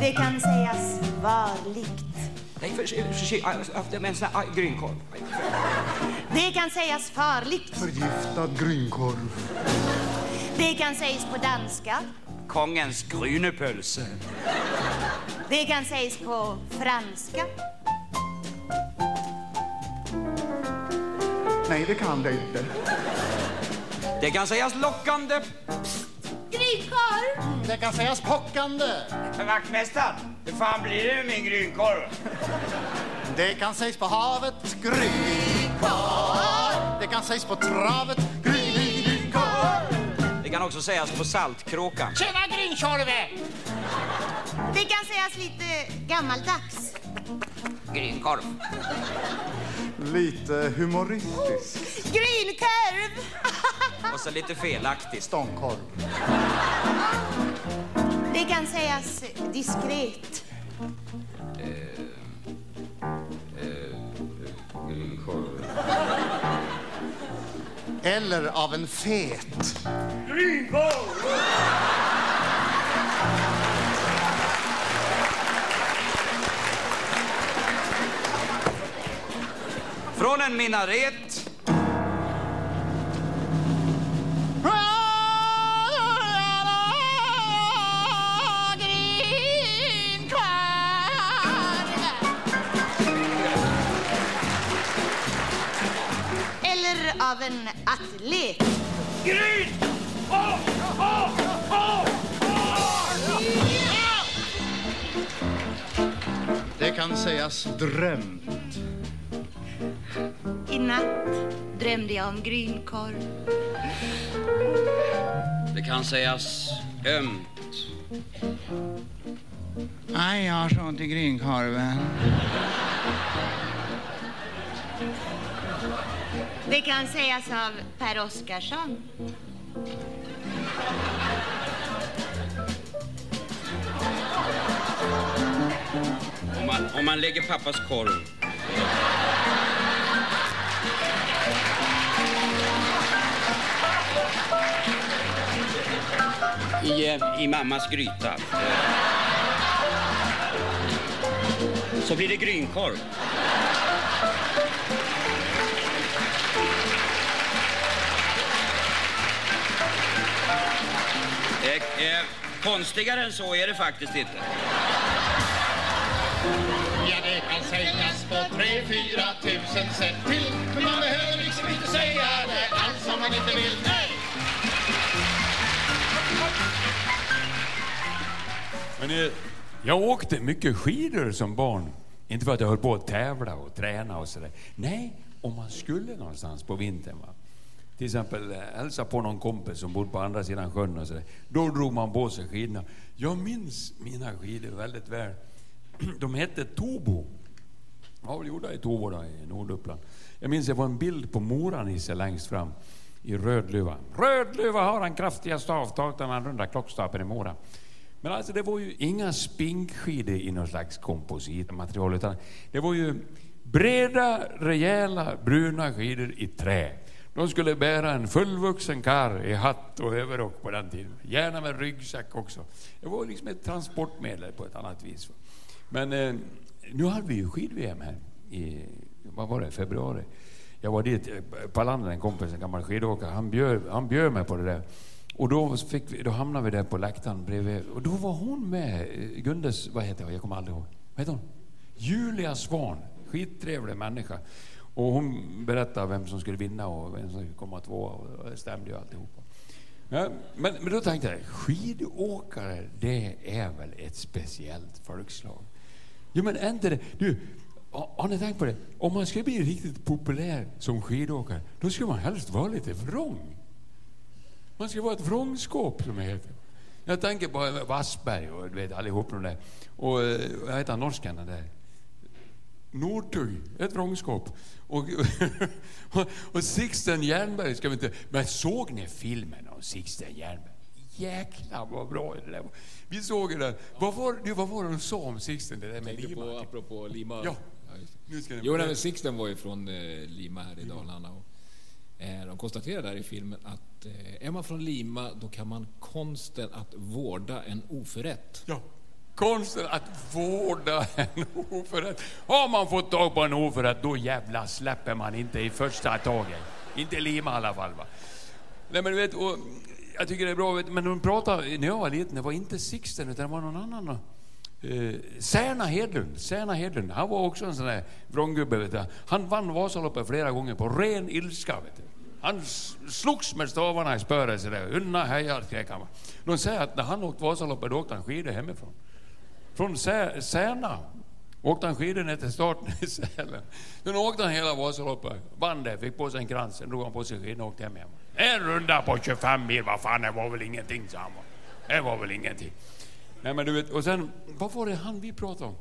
Det kan sägas varligt. Nej, för, för, för, för, men sån här, grynkorv. Det kan sägas farligt. Förgiftad grynkorv. Det kan sägas på danska. Kongens grynepölse. Det kan sägas på franska. Nej, det kan det inte. Det kan sägas lockande. Grynkorv! Det kan sägas pockande. Vaktmästaren, hur fan blir det med min grynkorv? Det kan sägas på havet. Grynkorv. Det kan sägas på travet. Grynkorv. Det kan också sägas på saltkråkan. Tjena Grynkörve! Det kan sägas lite gammaldags. Grynkorv. Lite humoristisk. Grynkorv! Och så lite felaktigt. Stångkorv. Det kan sägas diskret. Grynkorv. Eller av en fet. Från en minaret. Eller av en atlet. Gryn! Det kan sägas drömt. Drömde jag om grynkorv. Det kan sägas ömt. Nej, jag har så ont i grynkorven. Det kan sägas av Per Oscarsson. Om man, om man lägger pappas korv. I, eh, i mammas gryta. Så blir det grynkorv. Eh, eh, konstigare än så är det faktiskt inte. Ja, det kan sägas på tre, fyra tusen sätt till Men man behöver liksom inte säga det alls om man inte vill Men, jag åkte mycket skidor som barn. Inte för att jag höll på att tävla och träna och sådär. Nej, om man skulle någonstans på vintern. Va? Till exempel eh, hälsa på någon kompis som bodde på andra sidan sjön och sådär. Då drog man på sig skidorna. Jag minns mina skidor väldigt väl. De hette Tobo. De var väl gjorda i Tobo då, i Norduppland? Jag minns det var en bild på Moranisse längst fram i Rödluva. Rödluva har han kraftiga stavtak den runda klockstapeln i Mora. Men alltså det var ju inga spinkskidor i någon slags kompositmaterial utan det var ju breda, rejäla, bruna skidor i trä. De skulle bära en fullvuxen karl i hatt och överrock på den tiden. Gärna med ryggsäck också. Det var liksom ett transportmedel på ett annat vis. Men eh, nu hade vi ju skid-VM här i vad var det, februari. Jag var dit, eh, Palander, en kompis, en gammal skidåkare, han bjöd, han bjöd mig på det där. Och då, fick vi, då hamnade vi där på läktaren bredvid. Och då var hon med, Gundes, vad heter hon? Jag kommer aldrig ihåg. Vad heter hon? Julia Svan, skittrevlig människa. Och hon berättade vem som skulle vinna och vem som skulle komma tvåa. Och det stämde ju alltihopa. Ja, men, men då tänkte jag, skidåkare, det är väl ett speciellt folkslag? Jo, men är inte det... Du, har har ni tänkt på det? Om man ska bli riktigt populär som skidåkare, då ska man helst vara lite vrång. Man ska vara ett vrångskåp, som det heter. Jag tänker på Wassberg och du vet, allihop de där. Och eh, vad heter han, norskan den där? Northug, ett vrångskåp. Och, och, och Sixten Jernberg ska vi inte... Men såg ni filmen om Sixten Jernberg? Jäklar vad bra det där var. Vi såg där. Vad var, du, vad var det de sa om Sixten? Det där med Lima? på, apropå Lima. Ja. Nu ska ni Jo, nej, Sixten var ju från eh, Lima här i Dalarna. Och, Eh, de konstaterar där i filmen att eh, är man från Lima då kan man konsten att vårda en oförrätt. Ja. Konsten att vårda en oförrätt. Har man fått tag på en oförrätt, då jävla släpper man inte i första taget. Inte Lima i alla fall. Va? Nej, men du vet, och jag tycker det är bra, vet, men de pratade, när jag var liten, det var inte Sixten, utan det var någon annan. Eh, Särna Hedlund, Särna Hedlund, han var också en sån där vrånggubbe. Han vann Vasaloppet flera gånger på ren ilska. Vet du. Han slogs med stavarna i spöret. Unna hejar, skrek han. De säger att när han åkte Vasaloppet, då åkte han skidor hemifrån. Från Sä- Särna åkte han skidor ner till starten i Sälen. Sen åkte han hela Vasaloppet, vann det, fick på sig en krans, sen drog han på sig skidorna och åkte hem igen. En runda på 25 mil, vad fan, det var väl ingenting, sa han. Det var väl ingenting. Nej, men du vet, och sen, vad var det han vi pratade om?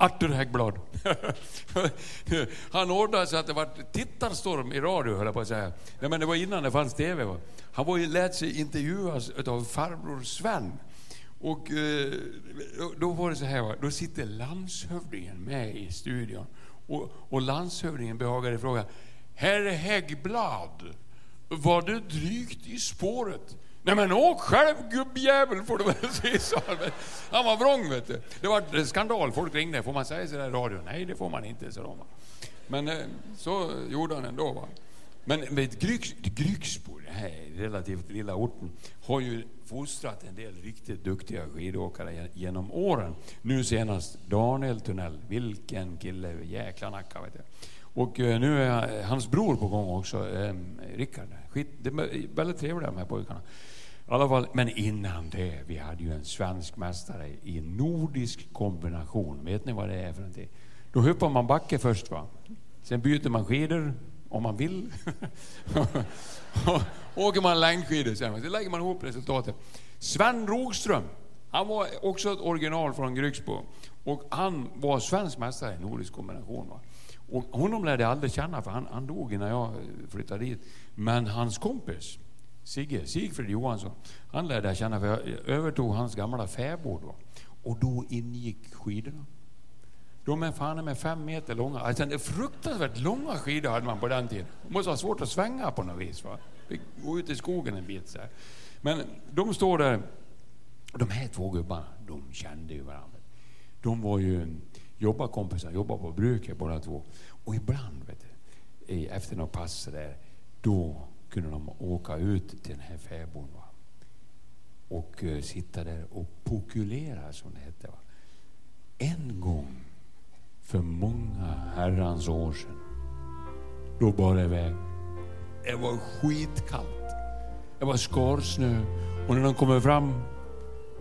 Artur Häggblad. Han ordnade så att det var tittarstorm i radio, höll jag på att säga. Nej, men det var innan det fanns TV. Va? Han var ju lät sig intervjuas av farbror Sven. Och eh, då var det så här, va? då sitter landshövdingen med i studion. Och, och landshövdingen behagade fråga, Herr Häggblad, var det drygt i spåret? Nej men åk själv gubbjävel får du väl säga, sa han. Han var vrång vet du. Det var skandal, folk ringde. Får man säga så där i radio? Nej, det får man inte, sa de. Men eh, så gjorde han ändå. Va? Men Grycksbo, den här relativt lilla orten, har ju fostrat en del riktigt duktiga skidåkare genom åren. Nu senast Daniel Tunnell, vilken kille, jäkla nacka vet du. Och eh, nu är eh, hans bror på gång också, eh, Rickard. Skit, det är väldigt trevliga de här pojkarna. I alla fall, men innan det, vi hade ju en svensk mästare i nordisk kombination. Vet ni vad det är för någonting? Då hoppar man backe först va. Sen byter man skidor om man vill. Åker man längdskidor sen, så lägger man ihop resultatet. Sven Rogström, han var också ett original från Grycksbo. Och han var svensk mästare i nordisk kombination. Va? Och honom lärde jag aldrig känna, för han, han dog innan jag flyttade dit. Men hans kompis, Sigge, Sigfrid Johansson, han lärde jag känna, för jag övertog hans gamla fäbod. Och då ingick skidorna. De är fan med fem meter långa. Alltså, det är fruktansvärt långa skidor hade man på den tiden. Det måste ha svårt att svänga på något vis. Va? Fick Gå ut i skogen en bit. Så här. Men de står där. De här två gubbarna, de kände ju varandra. De var ju jobbarkompisar, jobbade på bruket båda två. Och ibland, vet du, efter något pass där, då kunde de åka ut till den här fäboden Va? Och eh, sitta där och pokulera, som det hette. Va? En gång, för många herrans år sedan, då bar det iväg. Det var skitkallt. Det var skarsnö. Och när de kommer fram,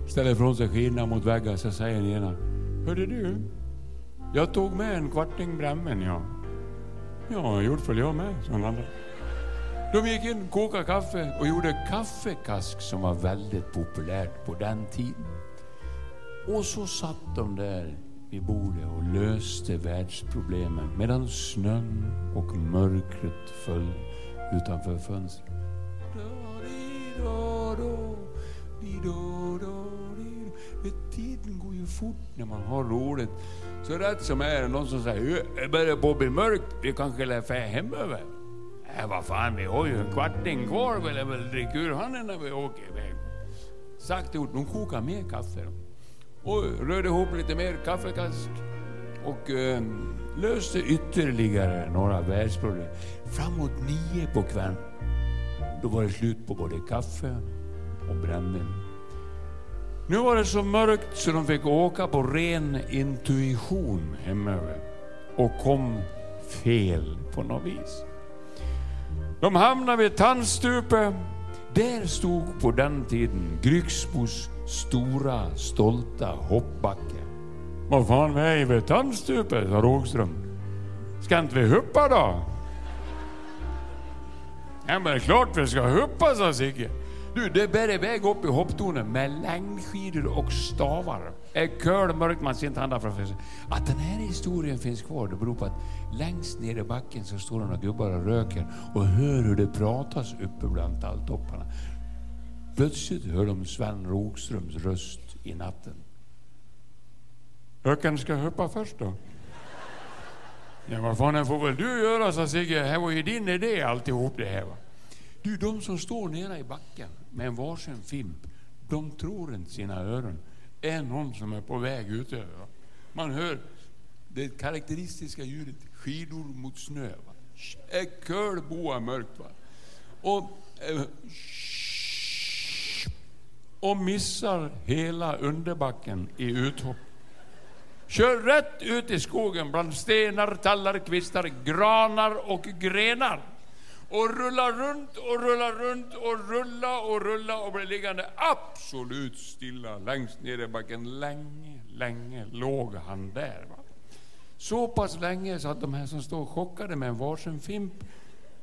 ställer ifrån sig skidorna mot väggen, så säger den ena. Hörde du? Jag tog med en kvarting brännvin, ja. Ja, gjorde väl jag med, som andra. De gick in, kokade kaffe och gjorde kaffekask som var väldigt populärt på den tiden. Och så satt de där vid bordet och löste världsproblemen medan snön och mörkret föll utanför fönstret. Tiden går ju fort när man har roligt. Så rätt som är det någon som säger det börjar på att bli mörkt, vi kanske lär fär hemöver. Nej, äh, vad fan, vi har ju en kvarting kvar, vill jag väl dricka ur handen när vi åker iväg. Sagt och gjort, de kokar mer kaffe. då. Och rörde ihop lite mer kaffekask och eh, löste ytterligare några världsproblem. Framåt nio på kvällen, då var det slut på både kaffe och brännvin. Nu var det så mörkt så de fick åka på ren intuition hemöver och kom fel på något vis. De hamnade vid Tandstupe. Där stod på den tiden Grycksbos stora, stolta hoppbacke. Vad fan vi är vid Tandstupe, sa Rågström. Ska inte vi huppa då? Ja, men det är klart vi ska huppa, sa Sigge. Du, det bär iväg upp i hopptornet med längdskidor och stavar. Är kölmörkt, man ser inte handen framför sig. Att den här historien finns kvar, det beror på att längst ner i backen så står några gubbar och röker och hör hur det pratas uppe bland talltopparna. Plötsligt hör de Sven Rogströms röst i natten. Öken ska hoppa först då. Ja, vad fan, det får väl du göra, sa Sigge. Det var ju din idé alltihop det här. Va? Du, de som står nere i backen med en varsin fimp, de tror inte sina öron. Det är någon som är på väg utöver. Man hör det karaktäristiska ljudet skidor mot snö. Va? Kölboa mörkt. Va? Och, eh, och missar hela underbacken i uthopp. Kör rätt ut i skogen bland stenar, tallar, kvistar, granar och grenar. Och rulla runt och rulla runt och rulla och rulla och bli liggande absolut stilla längst ner i backen. Länge, länge låg han där. Va? Så pass länge så att de här som står chockade med en varsin fimp,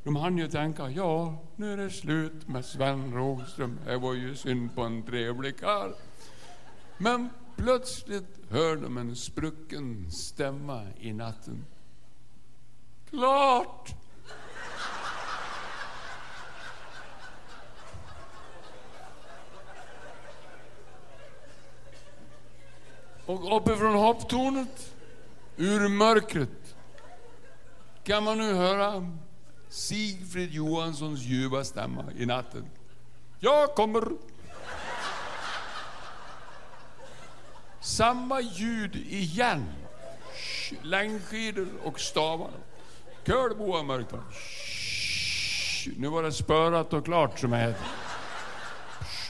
de hann ju tänka, ja, nu är det slut med Sven Rågström. Det var ju synd på en trevlig karl. Men plötsligt hör de en sprucken stämma i natten. Klart! Och uppifrån hopptornet, ur mörkret, kan man nu höra Sigfrid Johanssons ljuva stämma i natten. Jag kommer! Samma ljud igen. Längdskidor och stavar. Kölboa mörkt. Nu var det spörat och klart som det heter.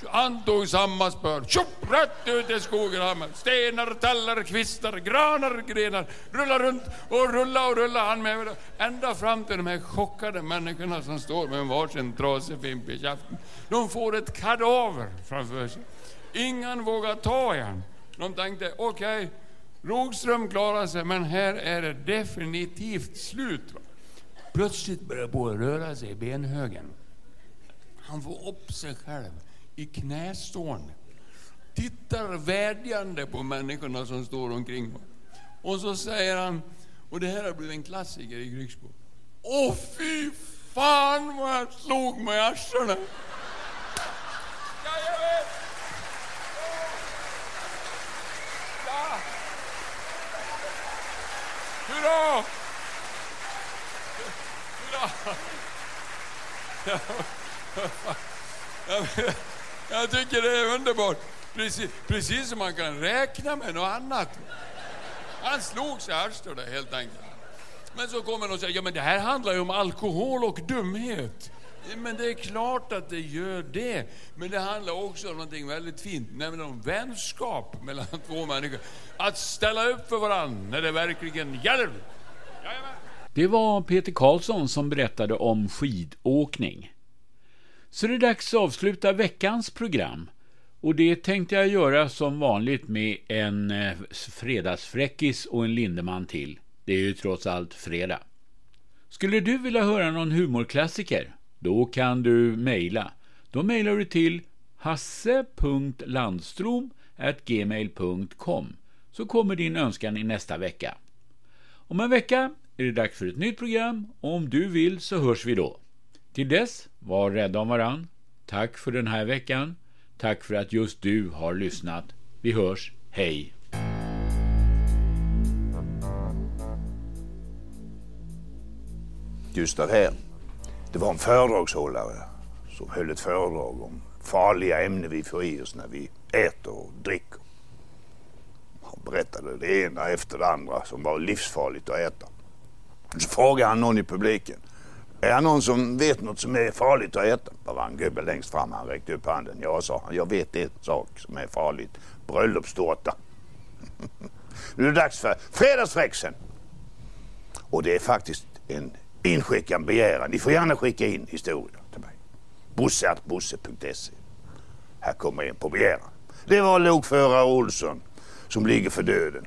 Han tog samma spör. Tjopp, rätt ut i skogen. han. Stenar, tallar, kvistar, granar, grenar. Rullar runt och rulla och rulla han med. Ända fram till de här chockade människorna som står med en varsin trasig fimp i käften. De får ett kadaver framför sig. Ingen vågar ta i honom. De tänkte, okej, Rogström klarar sig, men här är det definitivt slut. Va? Plötsligt börjar det på röra sig i benhögen. Han får upp sig själv i knästående. Tittar vädjande på människorna som står omkring. honom. Och så säger han, och det här har blivit en klassiker i Grycksbo. Åh fy fan vad jag slog mig i arslet! Jajamän! Hurra! Hurra! Ja, jag tycker det är underbart. Precis, precis som man kan räkna med något annat. Han slog sig i arslet helt enkelt. Men så kommer någon och säger, ja men det här handlar ju om alkohol och dumhet. Men det är klart att det gör det. Men det handlar också om någonting väldigt fint, nämligen om vänskap mellan två människor. Att ställa upp för varandra när det verkligen gäller. Det var Peter Karlsson som berättade om skidåkning. Så det är dags att avsluta veckans program. Och det tänkte jag göra som vanligt med en eh, fredagsfräckis och en Lindeman till. Det är ju trots allt fredag. Skulle du vilja höra någon humorklassiker? Då kan du mejla. Då mejlar du till hasse.landstrom.gmail.com så kommer din önskan i nästa vecka. Om en vecka är det dags för ett nytt program och om du vill så hörs vi då. Till dess, var rädda om varann. Tack för den här veckan. Tack för att just du har lyssnat. Vi hörs. Hej! Gustav här. Det var en föredragshållare som höll ett föredrag om farliga ämnen vi får i oss när vi äter och dricker. Han berättade det ena efter det andra som var livsfarligt att äta. Så frågade han någon i publiken. Är det någon som vet något som är farligt att äta? Det var en gubbe längst fram. Han räckte upp handen. Ja, sa han. Jag vet en sak som är farligt. Bröllopstårta. nu är det dags för fredagsfräcksen. Och det är faktiskt en inskickad begäran. Ni får gärna skicka in historier till mig. Bosse.bosse.se. Här kommer en på begäran. Det var lokförare Olsson som ligger för döden.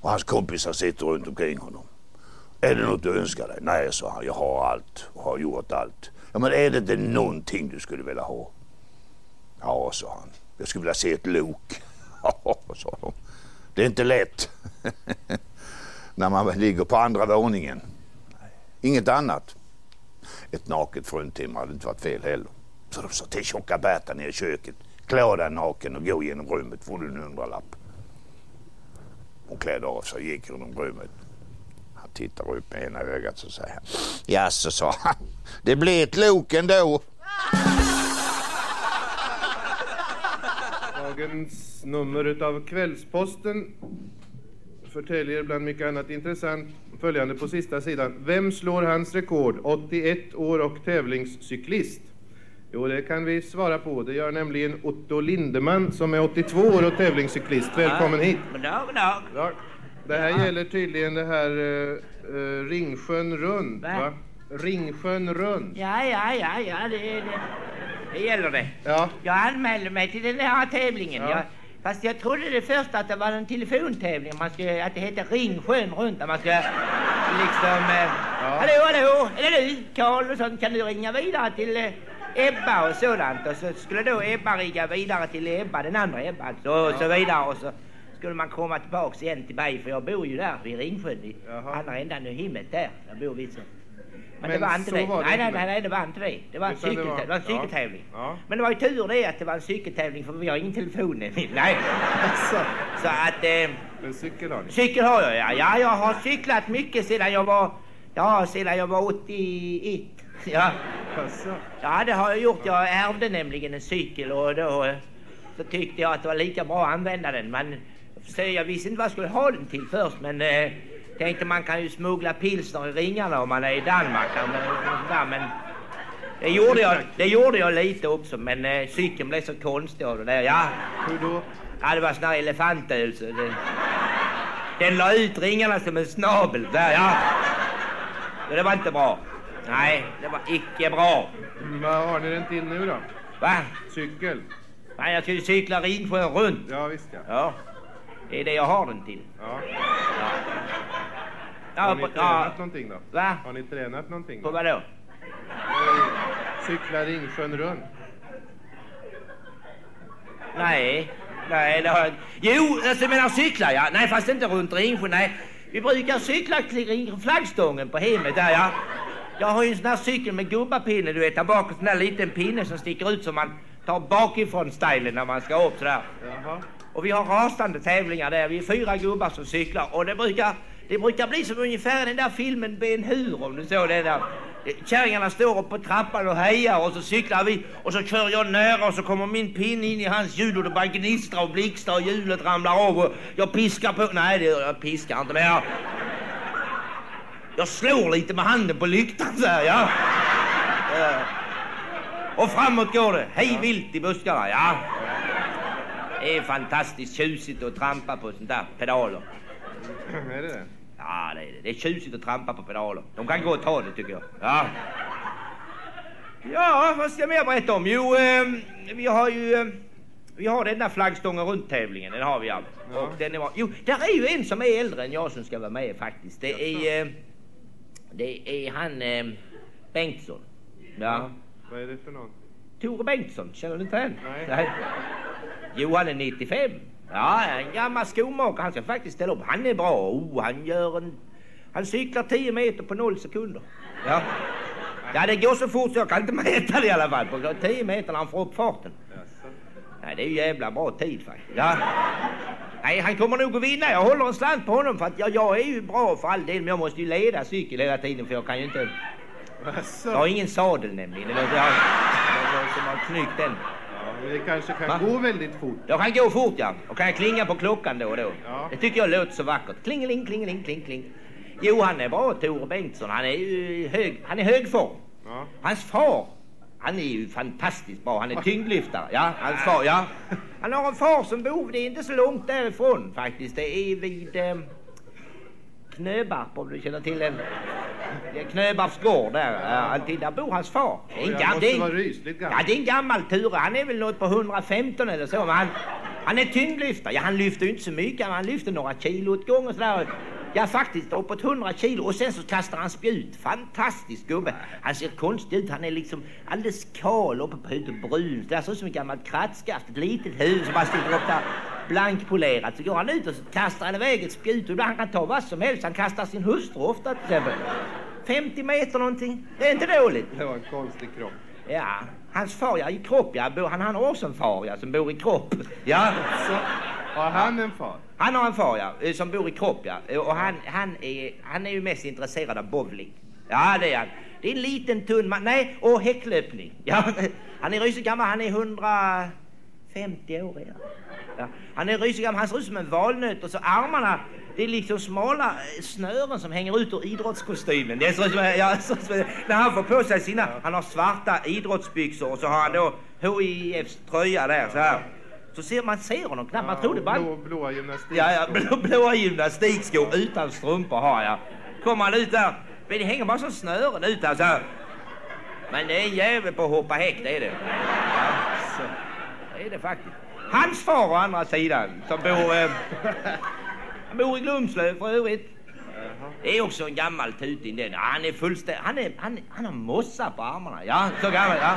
Och hans kompisar sitter runt omkring honom. Är det något du önskar dig? Nej, sa han. Jag har allt och har gjort allt. Ja, men är det inte någonting du skulle vilja ha? Ja, sa han. Jag skulle vilja se ett lok. Ja, sa de. Det är inte lätt. När man ligger på andra våningen. Inget annat. Ett naket fruntimmer hade inte varit fel heller. Så de sa till tjocka Berta ner i köket. Klä dig naken och gå genom rummet får du en hundralapp. Hon klädde av sig och gick genom rummet. Han tittar upp med ena ögat och säger Jaså, sa han. Det blir ett lok ändå. Dagens nummer av Kvällsposten förtäljer bland mycket annat intressant följande på sista sidan. Vem slår hans rekord? 81 år och tävlingscyklist. Jo, det kan vi svara på. Det gör nämligen Otto Lindeman som är 82 år och tävlingscyklist. Välkommen hit. Goddag, goddag. Ja. Det här gäller tydligen det här uh, Ringsjön rund, Va? va? Ringsjön rund. Ja, ja, ja, ja, det, det, det gäller det. Ja. Jag anmälde mig till den här tävlingen. Ja. Jag, fast jag trodde det först att det var en telefontävling. Man skulle, att det hette Ringsjön runt. Man skulle liksom... Eh, Hallå, hallå, är det du? Karl och sånt. Kan du ringa vidare till eh, Ebba och sådant? Och så skulle då Ebba ringa vidare till Ebba, den andra Ebba alltså, och så vidare. Och så skulle man komma tillbaks igen till mig, för jag bor ju där vid Ringsjön i andra ändan av himmet där. Jag bor vid så. Men, Men det var inte så det. var det nej, nej, nej, nej, det var inte det. Det var en, Utan det var- det var en ja. cykeltävling. Ja. Men det var ju tur det att det var en cykeltävling för vi har ingen telefon. Nej. Så att... Eh, En cykel har ni? cykel har jag ja. Ja, jag har cyklat mycket sedan jag var... Ja, sedan jag var 81. Ja. Ja, det har jag gjort. Jag ärvde nämligen en cykel och då eh, så tyckte jag att det var lika bra att använda den. Men så jag visste inte vad jag skulle ha den till först men eh, tänkte man kan ju smuggla pilsner i ringarna om man är i Danmark. Men, det gjorde, jag, det gjorde jag lite också men eh, cykeln blev så konstig av det där. Ja. Hur då? Ja, det var sån här elefantöl så det, Den la ut ringarna som en snabel. Där, ja. Det var inte bra. Nej, det var icke bra. Vad har ni den till nu då? Va? Cykel? Nej, jag skulle cykla Ringsjön runt. Ja, visst ja. Ja. Det är det jag har den till. Ja. Ja, Har ni på- tränat ja. någonting då? Va? Har ni tränat någonting? På Då? vad då? Cykla Ringsjön runt? Nej, nej det har jag Jo, alltså jag menar cykla ja. Nej, fast inte runt Ringsjön. Nej, vi brukar cykla kring flaggstången på hemmet där ja. Jag har ju en sån här cykel med gubbapinne, du vet, där bak en sån här liten pinne som sticker ut som man tar bakifrån stilen när man ska upp sådär. Jaha. Och vi har rasande tävlingar där. Vi är fyra gubbar som cyklar och det brukar, det brukar bli som ungefär den där filmen Ben Hur om du såg den där. Kärringarna står upp på trappan och hejar och så cyklar vi och så kör jag nära och så kommer min pinne in i hans hjul och det bara gnistrar och blixtrar och hjulet ramlar av och jag piskar på. Nej, det gör jag piskar inte men jag... Jag slår lite med handen på lyktan så här, ja. Och framåt går det, hej vilt i buskarna, ja. Det är fantastiskt tjusigt att trampa på sånt där pedaler. Är det det? Ja, det är det. Det är tjusigt att trampa på pedaler. De kan gå och ta det, tycker jag. Ja. Ja, vad ska jag mer berätta om? Jo, eh, vi har ju... Eh, vi har den där flaggstången runt-tävlingen, den har vi allt. Och den är, jo, där är ju en som är äldre än jag som ska vara med faktiskt. Det är... Eh, det är han eh, Bengtsson. Ja. Vad är det för någon? Tore Bengtsson, känner du inte han? Nej. Jo, han är 95. Ja, en gammal skomakare. Han ska faktiskt ställa upp. Han är bra. Oh, han gör en... Han cyklar 10 meter på 0 sekunder. Ja. Ja, det går så fort så jag kan inte mäta det i alla fall. På 10 meter när han får upp farten. Nej, det är ju jävla bra tid faktiskt. Ja. Nej, han kommer nog att vinna. Jag håller en slant på honom för att jag, jag är ju bra för all del, men jag måste ju leda cykel hela tiden för jag kan ju inte... Jag har ingen sadel nämligen. Eller jag, jag, som har knyckt den. Ja, det kanske kan Va? gå väldigt fort. Jag kan gå fort ja. Och kan jag klinga på klockan då och då. Det tycker jag låter så vackert. Klingeling, klingeling, kling, kling. Jo, han är bra, Tore Bengtsson. Han är ju hög, han är hög form. Hans far, han är ju fantastiskt bra. Han är tyngdlyftare. Ja, hans far, ja. Han har en far som bor, det är inte så långt därifrån faktiskt. Det är vid eh, Knöbarp, om du känner till den. Knöbarps gård där. Ja, där bor hans far. Det är en gam- det är. Ja, det är en gammal Ture. Han är väl något på 115 eller så. Men han, han är tyngdlyftare. Ja, han lyfter inte så mycket, men han lyfter några kilo åt gången. Ja, faktiskt uppåt 100 kilo. Och sen så kastar han spjut. Fantastisk gubbe. Han ser konstig ut. Han är liksom alldeles kal uppe på huvudet och brun. Det ser ut som ett gammalt krattskaft. Ett litet huvud som bara sticker upp där blankpolerat. Så går han ut och så kastar han iväg ett spjut. Och han kan ta vad som helst. Han kastar sin hustru ofta till exempel. 50 meter någonting. Det är inte dåligt. Det var en konstig kropp. Ja, hans far, ja, i kropp, ja. Han, han har också en far, ja, som bor i kropp. Ja. Har han en far? Han har en far, ja, eh, som bor i kropp, ja. Eh, Och han, han, är, han är ju mest intresserad av bowling. Ja, det är han. Det är en liten tunn man. Nej, och häcklöpning. Ja, han är rysigt gammal. Han är 150 år redan. Ja. Han är rysigt gammal. Han ser ut som en valnöt och så armarna, det är liksom smala eh, snören som hänger ut ur idrottskostymen. Det är så ja, så, när han får på sig sina, han har svarta idrottsbyxor och så har han då HIFs tröja där så här. Så ser man ser honom knappt, man tror det bara... Blå, blåa gymnastik. Ja, ja, blå, blåa gymnastikskor utan strumpor har jag. Kommer han ut där, men det hänger bara som snören ut där så här. Men det är en jävel på att hoppa häck, det är det. Ja, så. Det är det faktiskt. Hans far å andra sidan, som bor... Eh, han bor i Glumslöv för övrigt. Det är också en gammal tuting den. Han är fullständigt... Han, är, han, han har mossa på armarna. Ja, så gammal. Ja.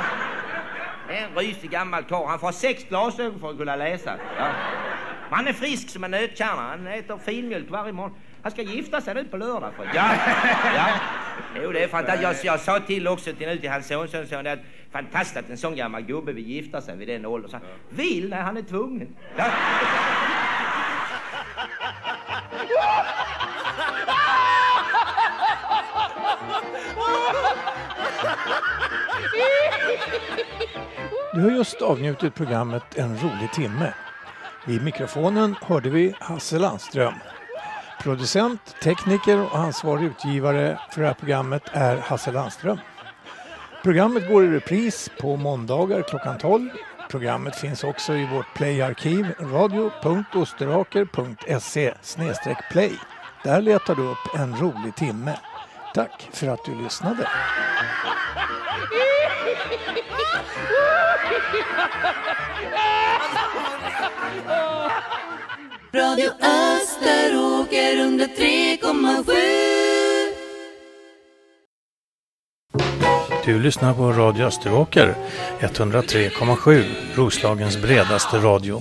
En rysig gammal karl. Han får sex glasögon för att kunna läsa. Ja. Han är frisk som en nötkärna. Han äter filmjölk varje morgon. Han ska gifta sig nu på lördag. För. Ja, ja. Jo, det är fantastiskt. Jag, jag sa till också till, nu till hans sonson det är fantastiskt att en sån gammal gubbe vill gifta sig vid den åldern. Så han, Vill? Nej, han är tvungen. Ja. Du har just avnjutit programmet En rolig timme. Vid mikrofonen hörde vi Hasse Landström. Producent, tekniker och ansvarig utgivare för det här programmet är Hasse Landström. Programmet går i repris på måndagar klockan 12. Programmet finns också i vårt playarkiv radio.osteraker.se play. Där letar du upp en rolig timme. Tack för att du lyssnade. Radio Österåker 103,7 Du lyssnar på Radio Österåker 103,7 Roslagens bredaste radio.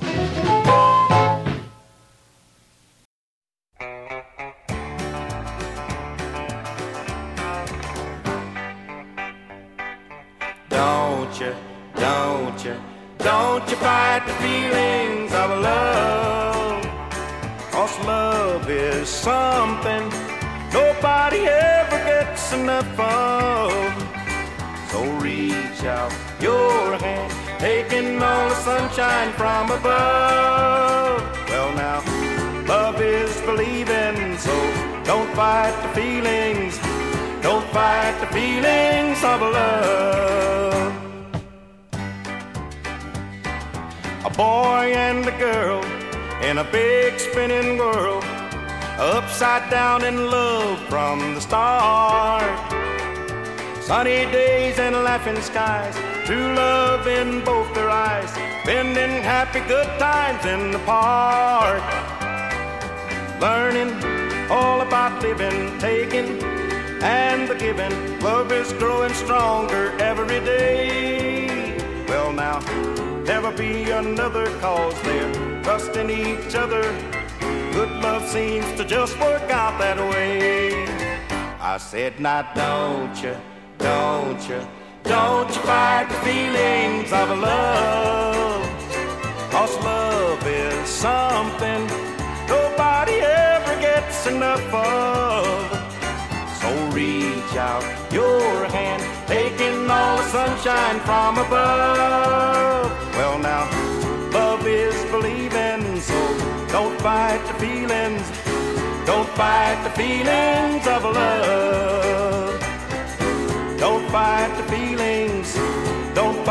Don't you, don't you, don't you fight the feelings of love. Cause love is something nobody ever gets enough of. So reach out your hand, taking all the sunshine from above. Well, now, love is believing, so don't fight the feelings. Don't fight the feelings of love. Boy and a girl in a big spinning world, upside down in love from the start. Sunny days and laughing skies, true love in both their eyes, spending happy good times in the park. Learning all about living, taking, and the giving. Love is growing stronger every day. Well, now, never be another cause they're trusting each other. Good love seems to just work out that way. I said, now don't you, don't you, don't you fight the feelings of love. Cause love is something nobody ever gets enough of. So reach out your hand, taking all the sunshine from above. Well, now, love is believing, so don't fight the feelings. Don't fight the feelings of love. Don't fight the feelings